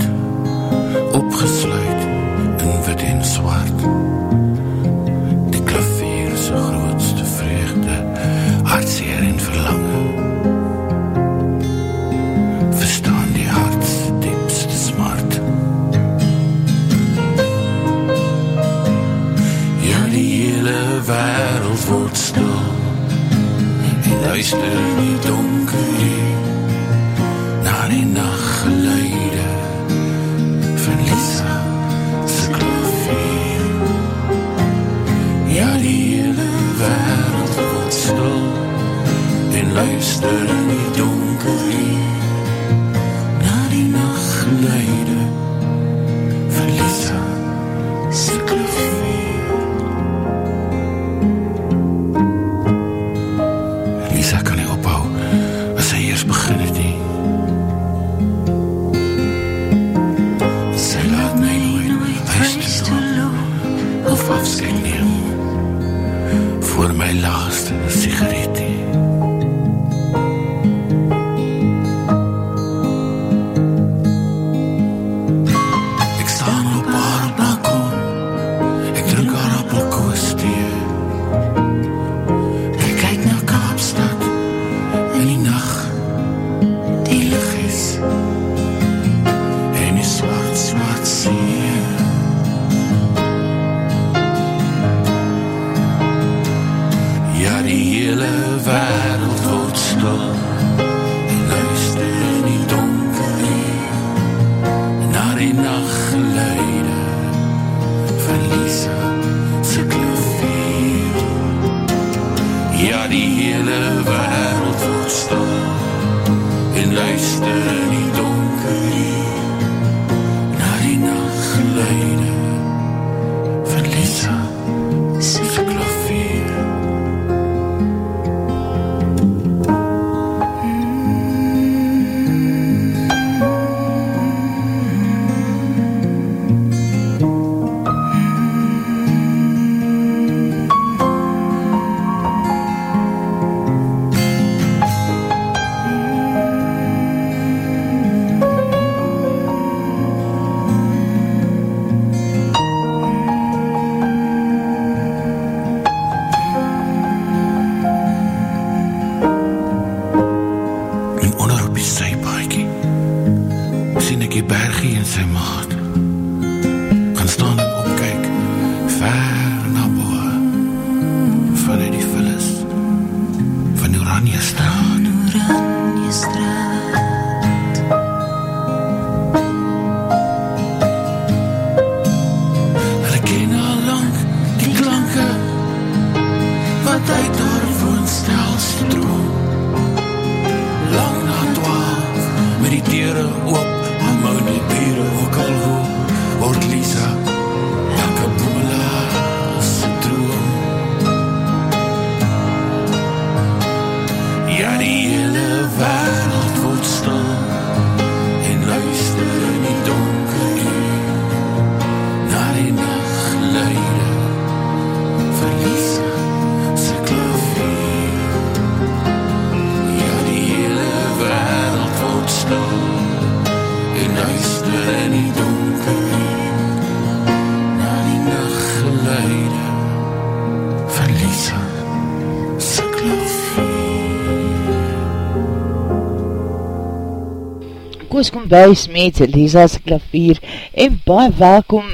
Buis met Lisa's klavier en baie welkom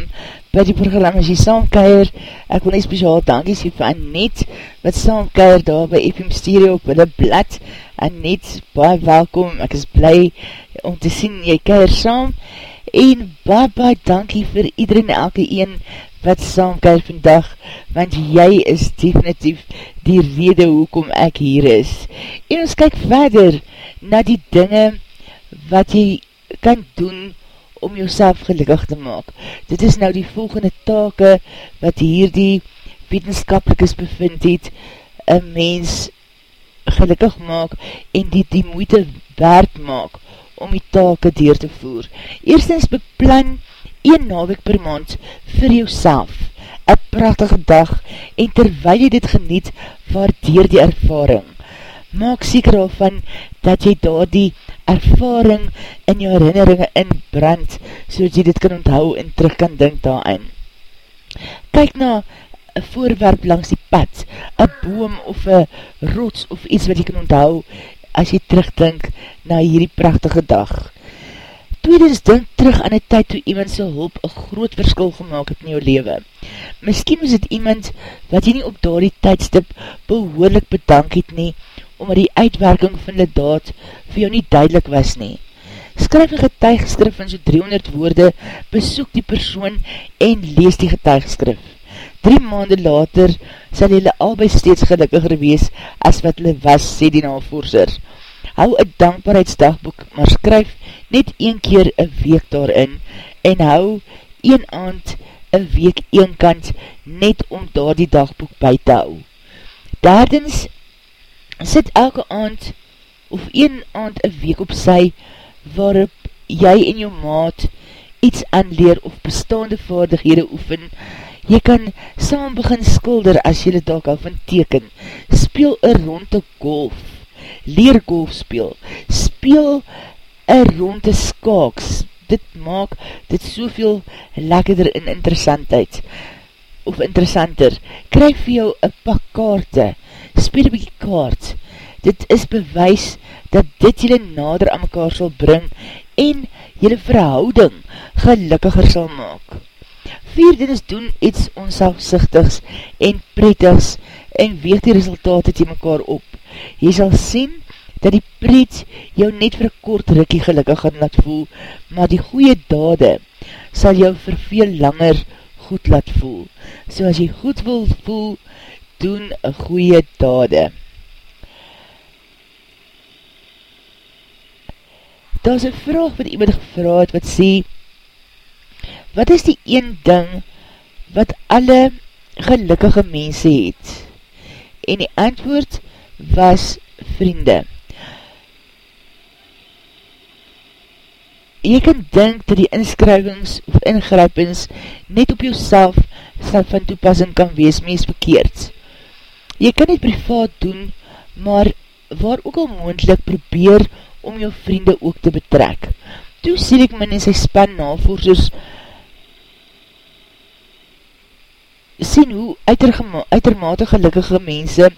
by die program as jy saamkeier. Ek wil nie speciaal dankie sê vir Annette wat saamkeier daar by FM Stereo op hulle blad. Annette, baie welkom, ek is bly om te sien jy keier saam en baie baie dankie vir iedereen elke een wat saamkeier vandag, want jy is definitief die rede hoekom ek hier is. En ons kyk verder na die dinge wat jy kan doen om jouself gelukkig te maak. Dit is nou die volgende take wat hier die wetenskapelikes bevind het, een mens gelukkig maak en die die moeite waard maak om die take deur te voer. Eerstens beplan een naweek per maand vir jouself, een prachtige dag en terwijl jy dit geniet, waardeer die ervaring. Maak seker al van dat jy daar die ervaring in jou herinneringe inbrand, so jy dit kan onthou en terug kan dink daarin. Kyk na een voorwerp langs die pad, een boom of een rots of iets wat jy kan onthou, as jy terugdink na hierdie prachtige dag. Tweedens, denk terug aan die tyd toe iemand sy hulp een groot verskil gemaakt het in jou leven. Miskien is het iemand wat jy nie op daardie tydstip behoorlik bedank het nie, omdat die uitwerking van die daad vir jou nie duidelik was nie. Skryf een getuigskrif van so 300 woorde, besoek die persoon en lees die getuigskrif. Drie maanden later sal jylle albei steeds gelukkiger wees as wat hulle was, sê die navorser. Hou een dankbaarheidsdagboek, maar skryf net een keer een week daarin en hou een aand een week een kant net om daar die dagboek by te hou. Derdens, sit elke aand of een aand een week op sy waarop jy en jou maat iets aanleer of bestaande vaardighede oefen. Jy kan saam begin skulder as jy dalk al van teken. Speel een ronde golf. Leer golf speel. Speel een ronde skaaks. Dit maak dit soveel lekkerder en interessantheid. Of interessanter. Kryf vir jou een pak kaarte. Speel bykie kaart. Dit is bewys dat dit jylle nader aan mekaar sal bring en jylle verhouding gelukkiger sal maak. Vierdens doen iets onselfsichtigs en prettigs en weeg die resultate die mekaar op. Jy sal sien dat die pret jou net vir kort rikkie gelukkig gaan laat voel, maar die goeie dade sal jou vir veel langer goed laat voel. So as jy goed wil voel, doen goeie dade. Daar is een vraag wat iemand gevraad wat sê, wat is die een ding wat alle gelukkige mense het? En die antwoord was vriende. Jy kan denk dat die inskrywings of ingrypings net op jouself sal van toepassing kan wees mees verkeerd. Jy kan dit privaat doen, maar waar ook al moendlik probeer om jou vriende ook te betrek. Toe sê ek min in sy span navorsers sien hoe uitermate gelukkige mense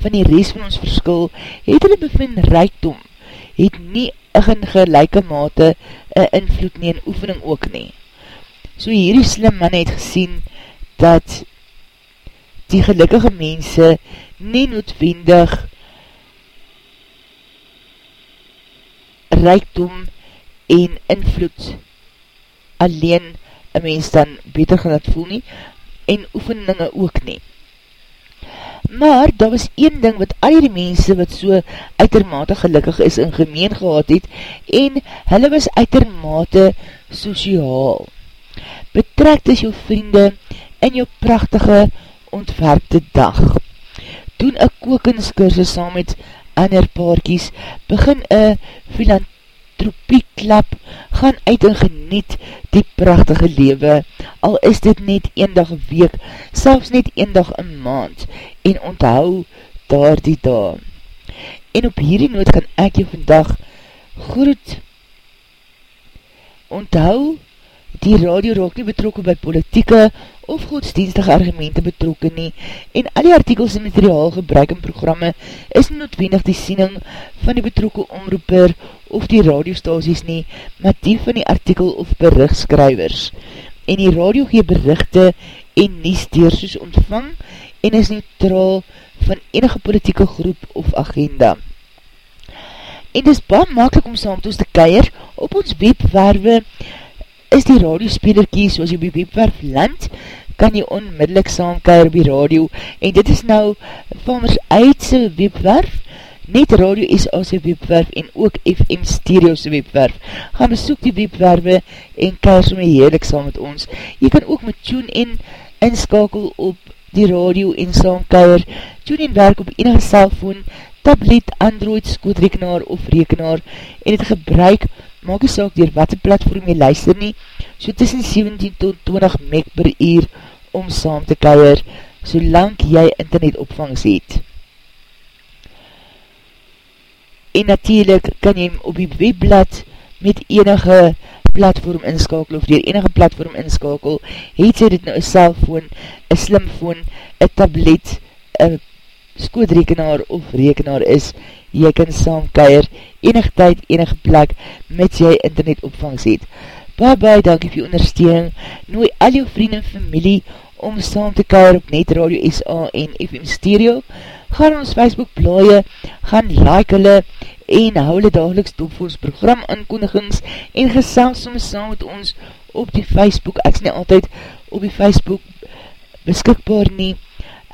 van die rest van ons verskil, het hulle bevind rijkdom, het nie in gelijke mate een invloed nie en oefening ook nie. So hierdie slim man het gesien dat die gelukkige mense nie noodwendig rijkdom en invloed alleen een mens dan beter gaan het voel nie en oefeninge ook nie. Maar, daar was een ding wat al die mense wat so uitermate gelukkig is in gemeen gehad het, en hulle was uitermate sociaal. Betrek dus jou vriende in jou prachtige ontwerpte dag. Doen een kookingskursus saam met ander paarkies, begin een filantropieklap, gaan uit en geniet die prachtige lewe, al is dit net een dag week, selfs net een dag een maand, en onthou daar die dag. En op hierdie noot kan ek jou vandag groet, onthou, die radio raak nie betrokken by politieke of godsdienstige argumente betrokken nie, en al die artikels en materiaal gebruik in programme is nie noodwendig die siening van die betrokken omroeper of die radiostasies nie, maar die van die artikel of berichtskrywers. En die radio gee berichte en nies deursoos ontvang en is neutraal van enige politieke groep of agenda. En dis baie makkelijk om saam met ons te keir op ons webwerwe is die radiospelerkie soos jy op die webwerf land, kan jy onmiddellik saamkeir op die radio, en dit is nou Farmers Eidse webwerf, net radio is as die webwerf, en ook FM Stereo se webwerf. Ga besoek die webwerwe, en keir so my heerlik saam met ons. Jy kan ook met TuneIn inskakel op die radio en saamkeir. TuneIn werk op enige cellfoon, tablet, android, skootrekenaar of rekenaar, en het gebruik maak jy saak dier wat die platform jy luister nie, so tussen 17 tot 20 meg per uur om saam te kouwer, solang jy internet opvangs het. En natuurlijk kan jy op die webblad met enige platform inskakel, of dier enige platform inskakel, het sy dit nou een cellfoon, een slimfoon, een tablet, een skootrekenaar of rekenaar is, jy kan saam keir, enig tyd, enig plek, met jy internet opvangs het. Bye bye, dankie vir jy ondersteuning, nooi al jou vriend en familie, om saam te keir op Net Radio SA en FM Stereo, gaan ons Facebook blaie, gaan like hulle, en hou hulle dageliks dop vir ons program aankondigings, en gesels soms saam met ons op die Facebook, ek is nie altyd op die Facebook beskikbaar nie,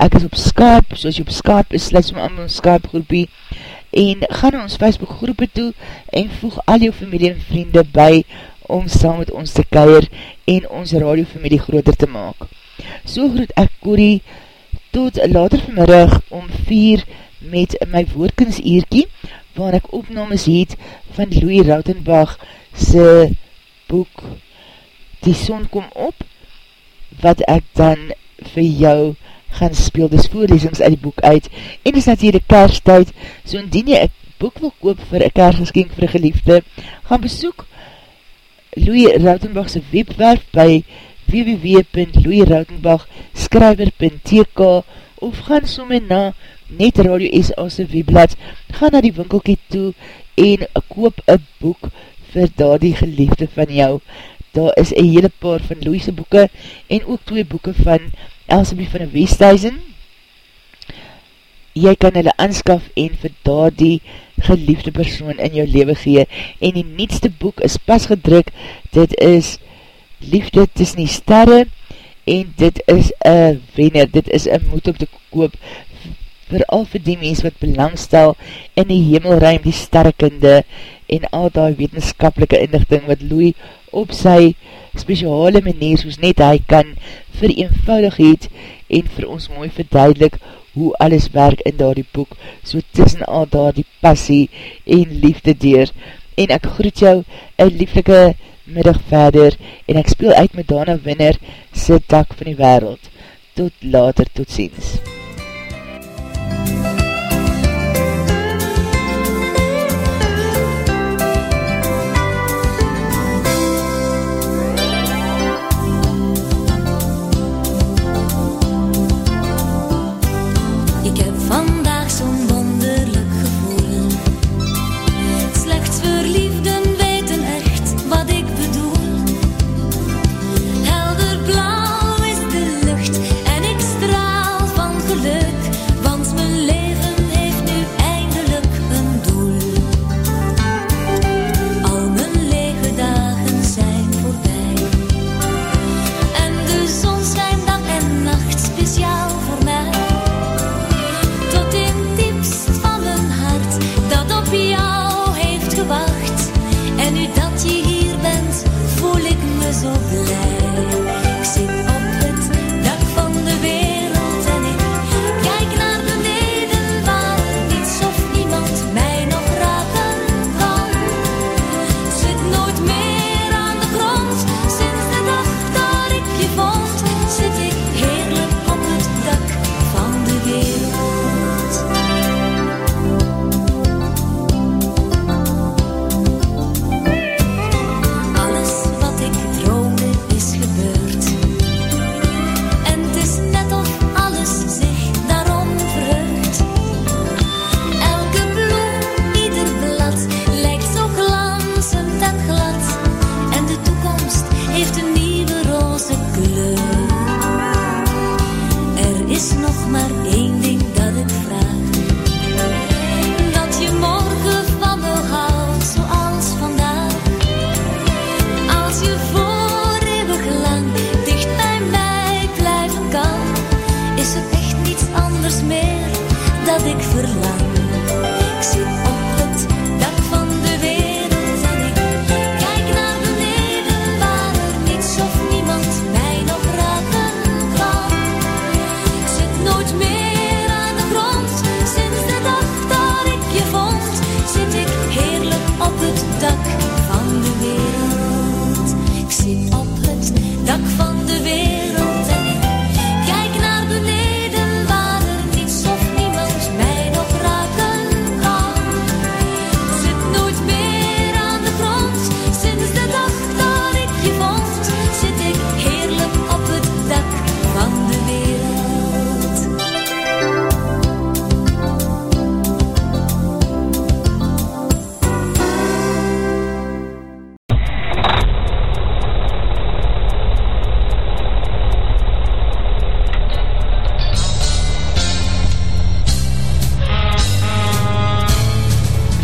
ek is op Skype, soos jy op Skype is, sluit my aan my Skype groepie, en ga na ons Facebook groepe toe, en voeg al jou familie en vriende by, om saam met ons te keir, en ons radiofamilie groter te maak. So groet ek Corrie, tot later vanmiddag om 4 met my woordkens eerkie, waar ek opnames het van Louis Rautenbach se boek Die Son Kom Op, wat ek dan vir jou gaan speel, dis voorlesings uit die boek uit, en dis natuurlijk kersttijd, so indien jy een boek wil koop vir een kerstgeschenk vir een geliefde, gaan besoek Louis Rautenbachse webwerf by www.louisrautenbachskryver.tk of gaan somme na net Radio SA'se webblad, gaan na die winkelkie toe en koop een boek vir daar die geliefde van jou. Daar is een hele paar van Louise boeken en ook twee boeken van Elsabie van Westhuizen jy kan hulle aanskaf en vir daar die geliefde persoon in jou leven gee. En die nietste boek is pas gedruk, dit is Liefde tussen die sterre, en dit is een wenner, dit is een moed op te koop, vooral vir die mens wat belangstel in die hemelruim, die sterkende, en al die wetenskapelike inlichting wat Louis op sy speciale manier, soos net hy kan, vir eenvoudigheid en vir ons mooi verduidelik hoe alles werk in daar die boek, so tussen al daar die passie en liefde deur. En ek groet jou een lieflike middag verder en ek speel uit met Dana Winner sy dak van die wereld. Tot later, tot ziens.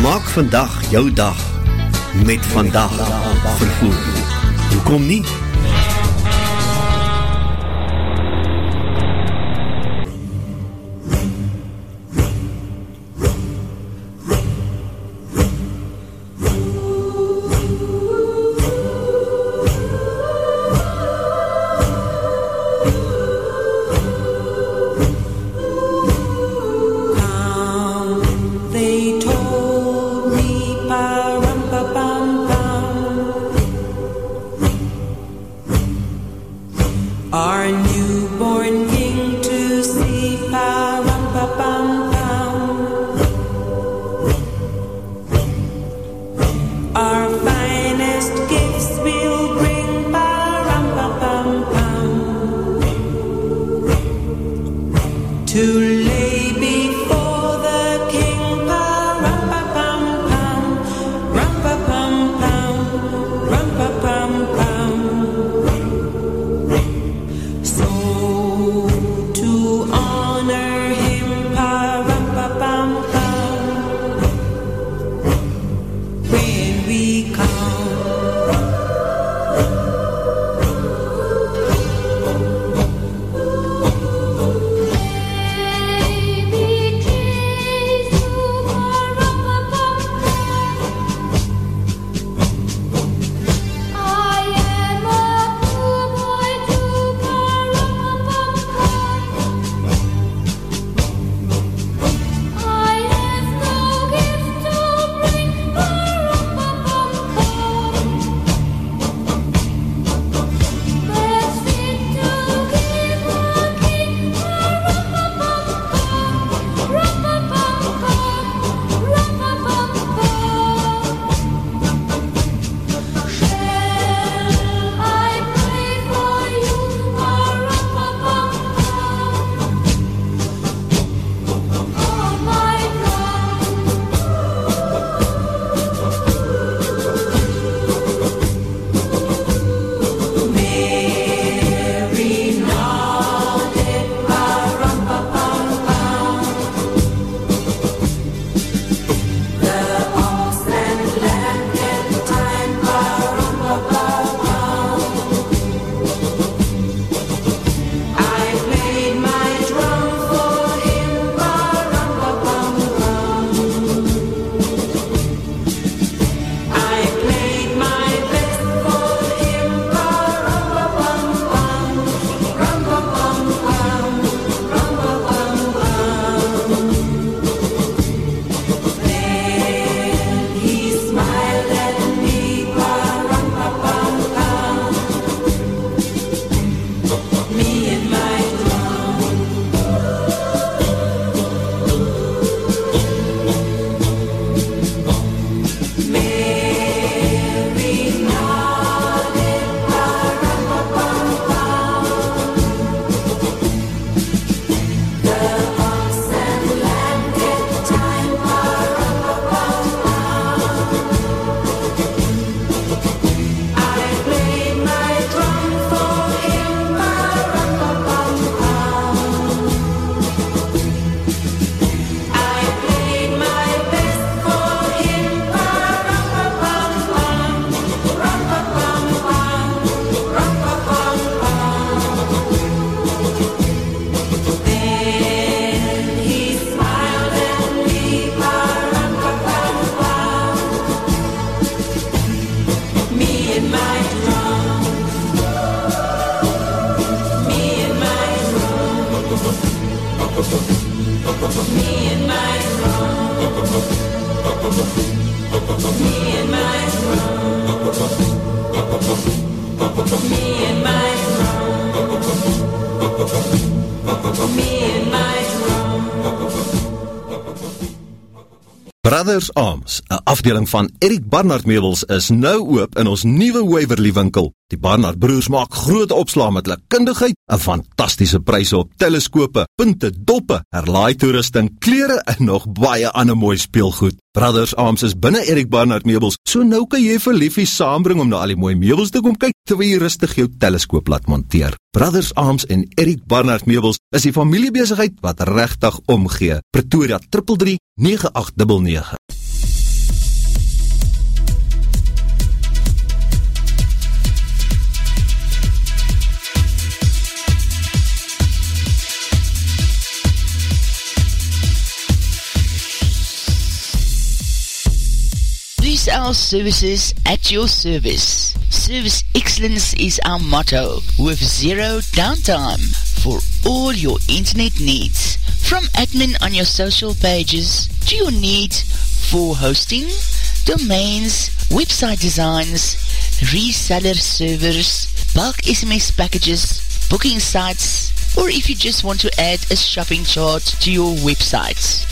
Maak vandag jou dag met vandag vervoer. Hoekom nie? Brothers Arms, 'n afdeling van Eric Barnard Meubels is nou oop in ons nuwe Waverly winkel. Die Barnard broers maak groot opslaa met hulle kundigheid, 'n fantastiese pryse op teleskope, punte, doppe, herlaai toerusting, klere en nog baie ander mooi speelgoed. Brothers Arms is binne Eric Barnard Meubels, so nou kan jy vir liefie saambring om na al die mooi meubels te kom kyk terwyl jy rustig jou teleskoop laat monteer. Brothers Arms en Eric Barnard Meubels is die familiebesigheid wat regtig omgee. Pretoria 333 9899. Our services at your service. Service excellence is our motto with zero downtime for all your internet needs. From admin on your social pages to your need for hosting, domains, website designs, reseller servers, bulk SMS packages, booking sites, or if you just want to add a shopping chart to your website.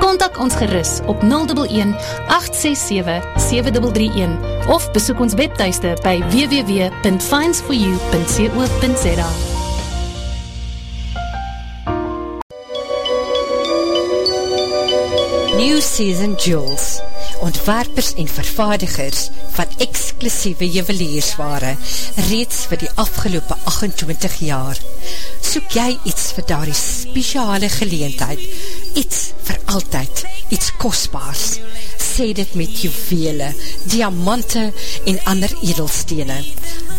Kontak ons gerus op 011 867 7331 of besoek ons webtuiste by www.finds4u.co.za. New Season Jewels ontwerpers en vervaardigers van exclusieve juweliersware reeds vir die afgelope 28 jaar. Soek jy iets vir daar die speciale geleentheid, iets vir altyd, iets kostbaars, sê dit met juwele, diamante en ander edelstene.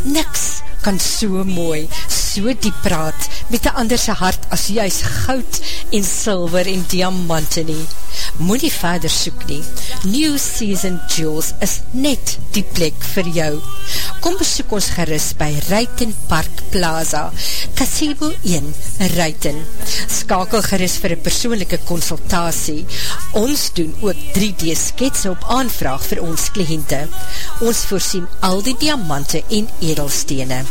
Niks kan so mooi, so diep praat met die anderse hart as juist goud en silver en diamante nie. Moet nie verder soek nie. New Season Jewels is net die plek vir jou. Kom besoek ons geris by Ruiten Park Plaza, Casebo 1, Ruiten. Skakel geris vir een persoonlijke consultatie. Ons doen ook 3D skets op aanvraag vir ons kliënte. Ons voorsien al die diamante en edelstene.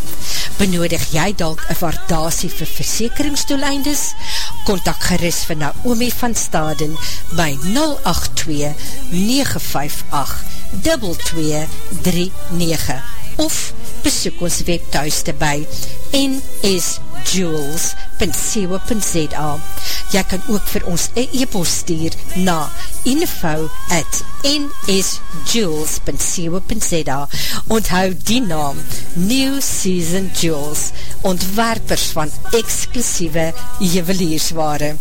Benodig jy dalk een waardasie vir versekeringsdoeleindes? Contact geris vir Naomi van Staden by 082-958-2239 of besoek ons webthuiste by nsjewels.co.za Jy kan ook vir ons e-post stuur na info at nsjewels.co.za Onthou die naam New Season Jewels ontwerpers van exclusieve juweliersware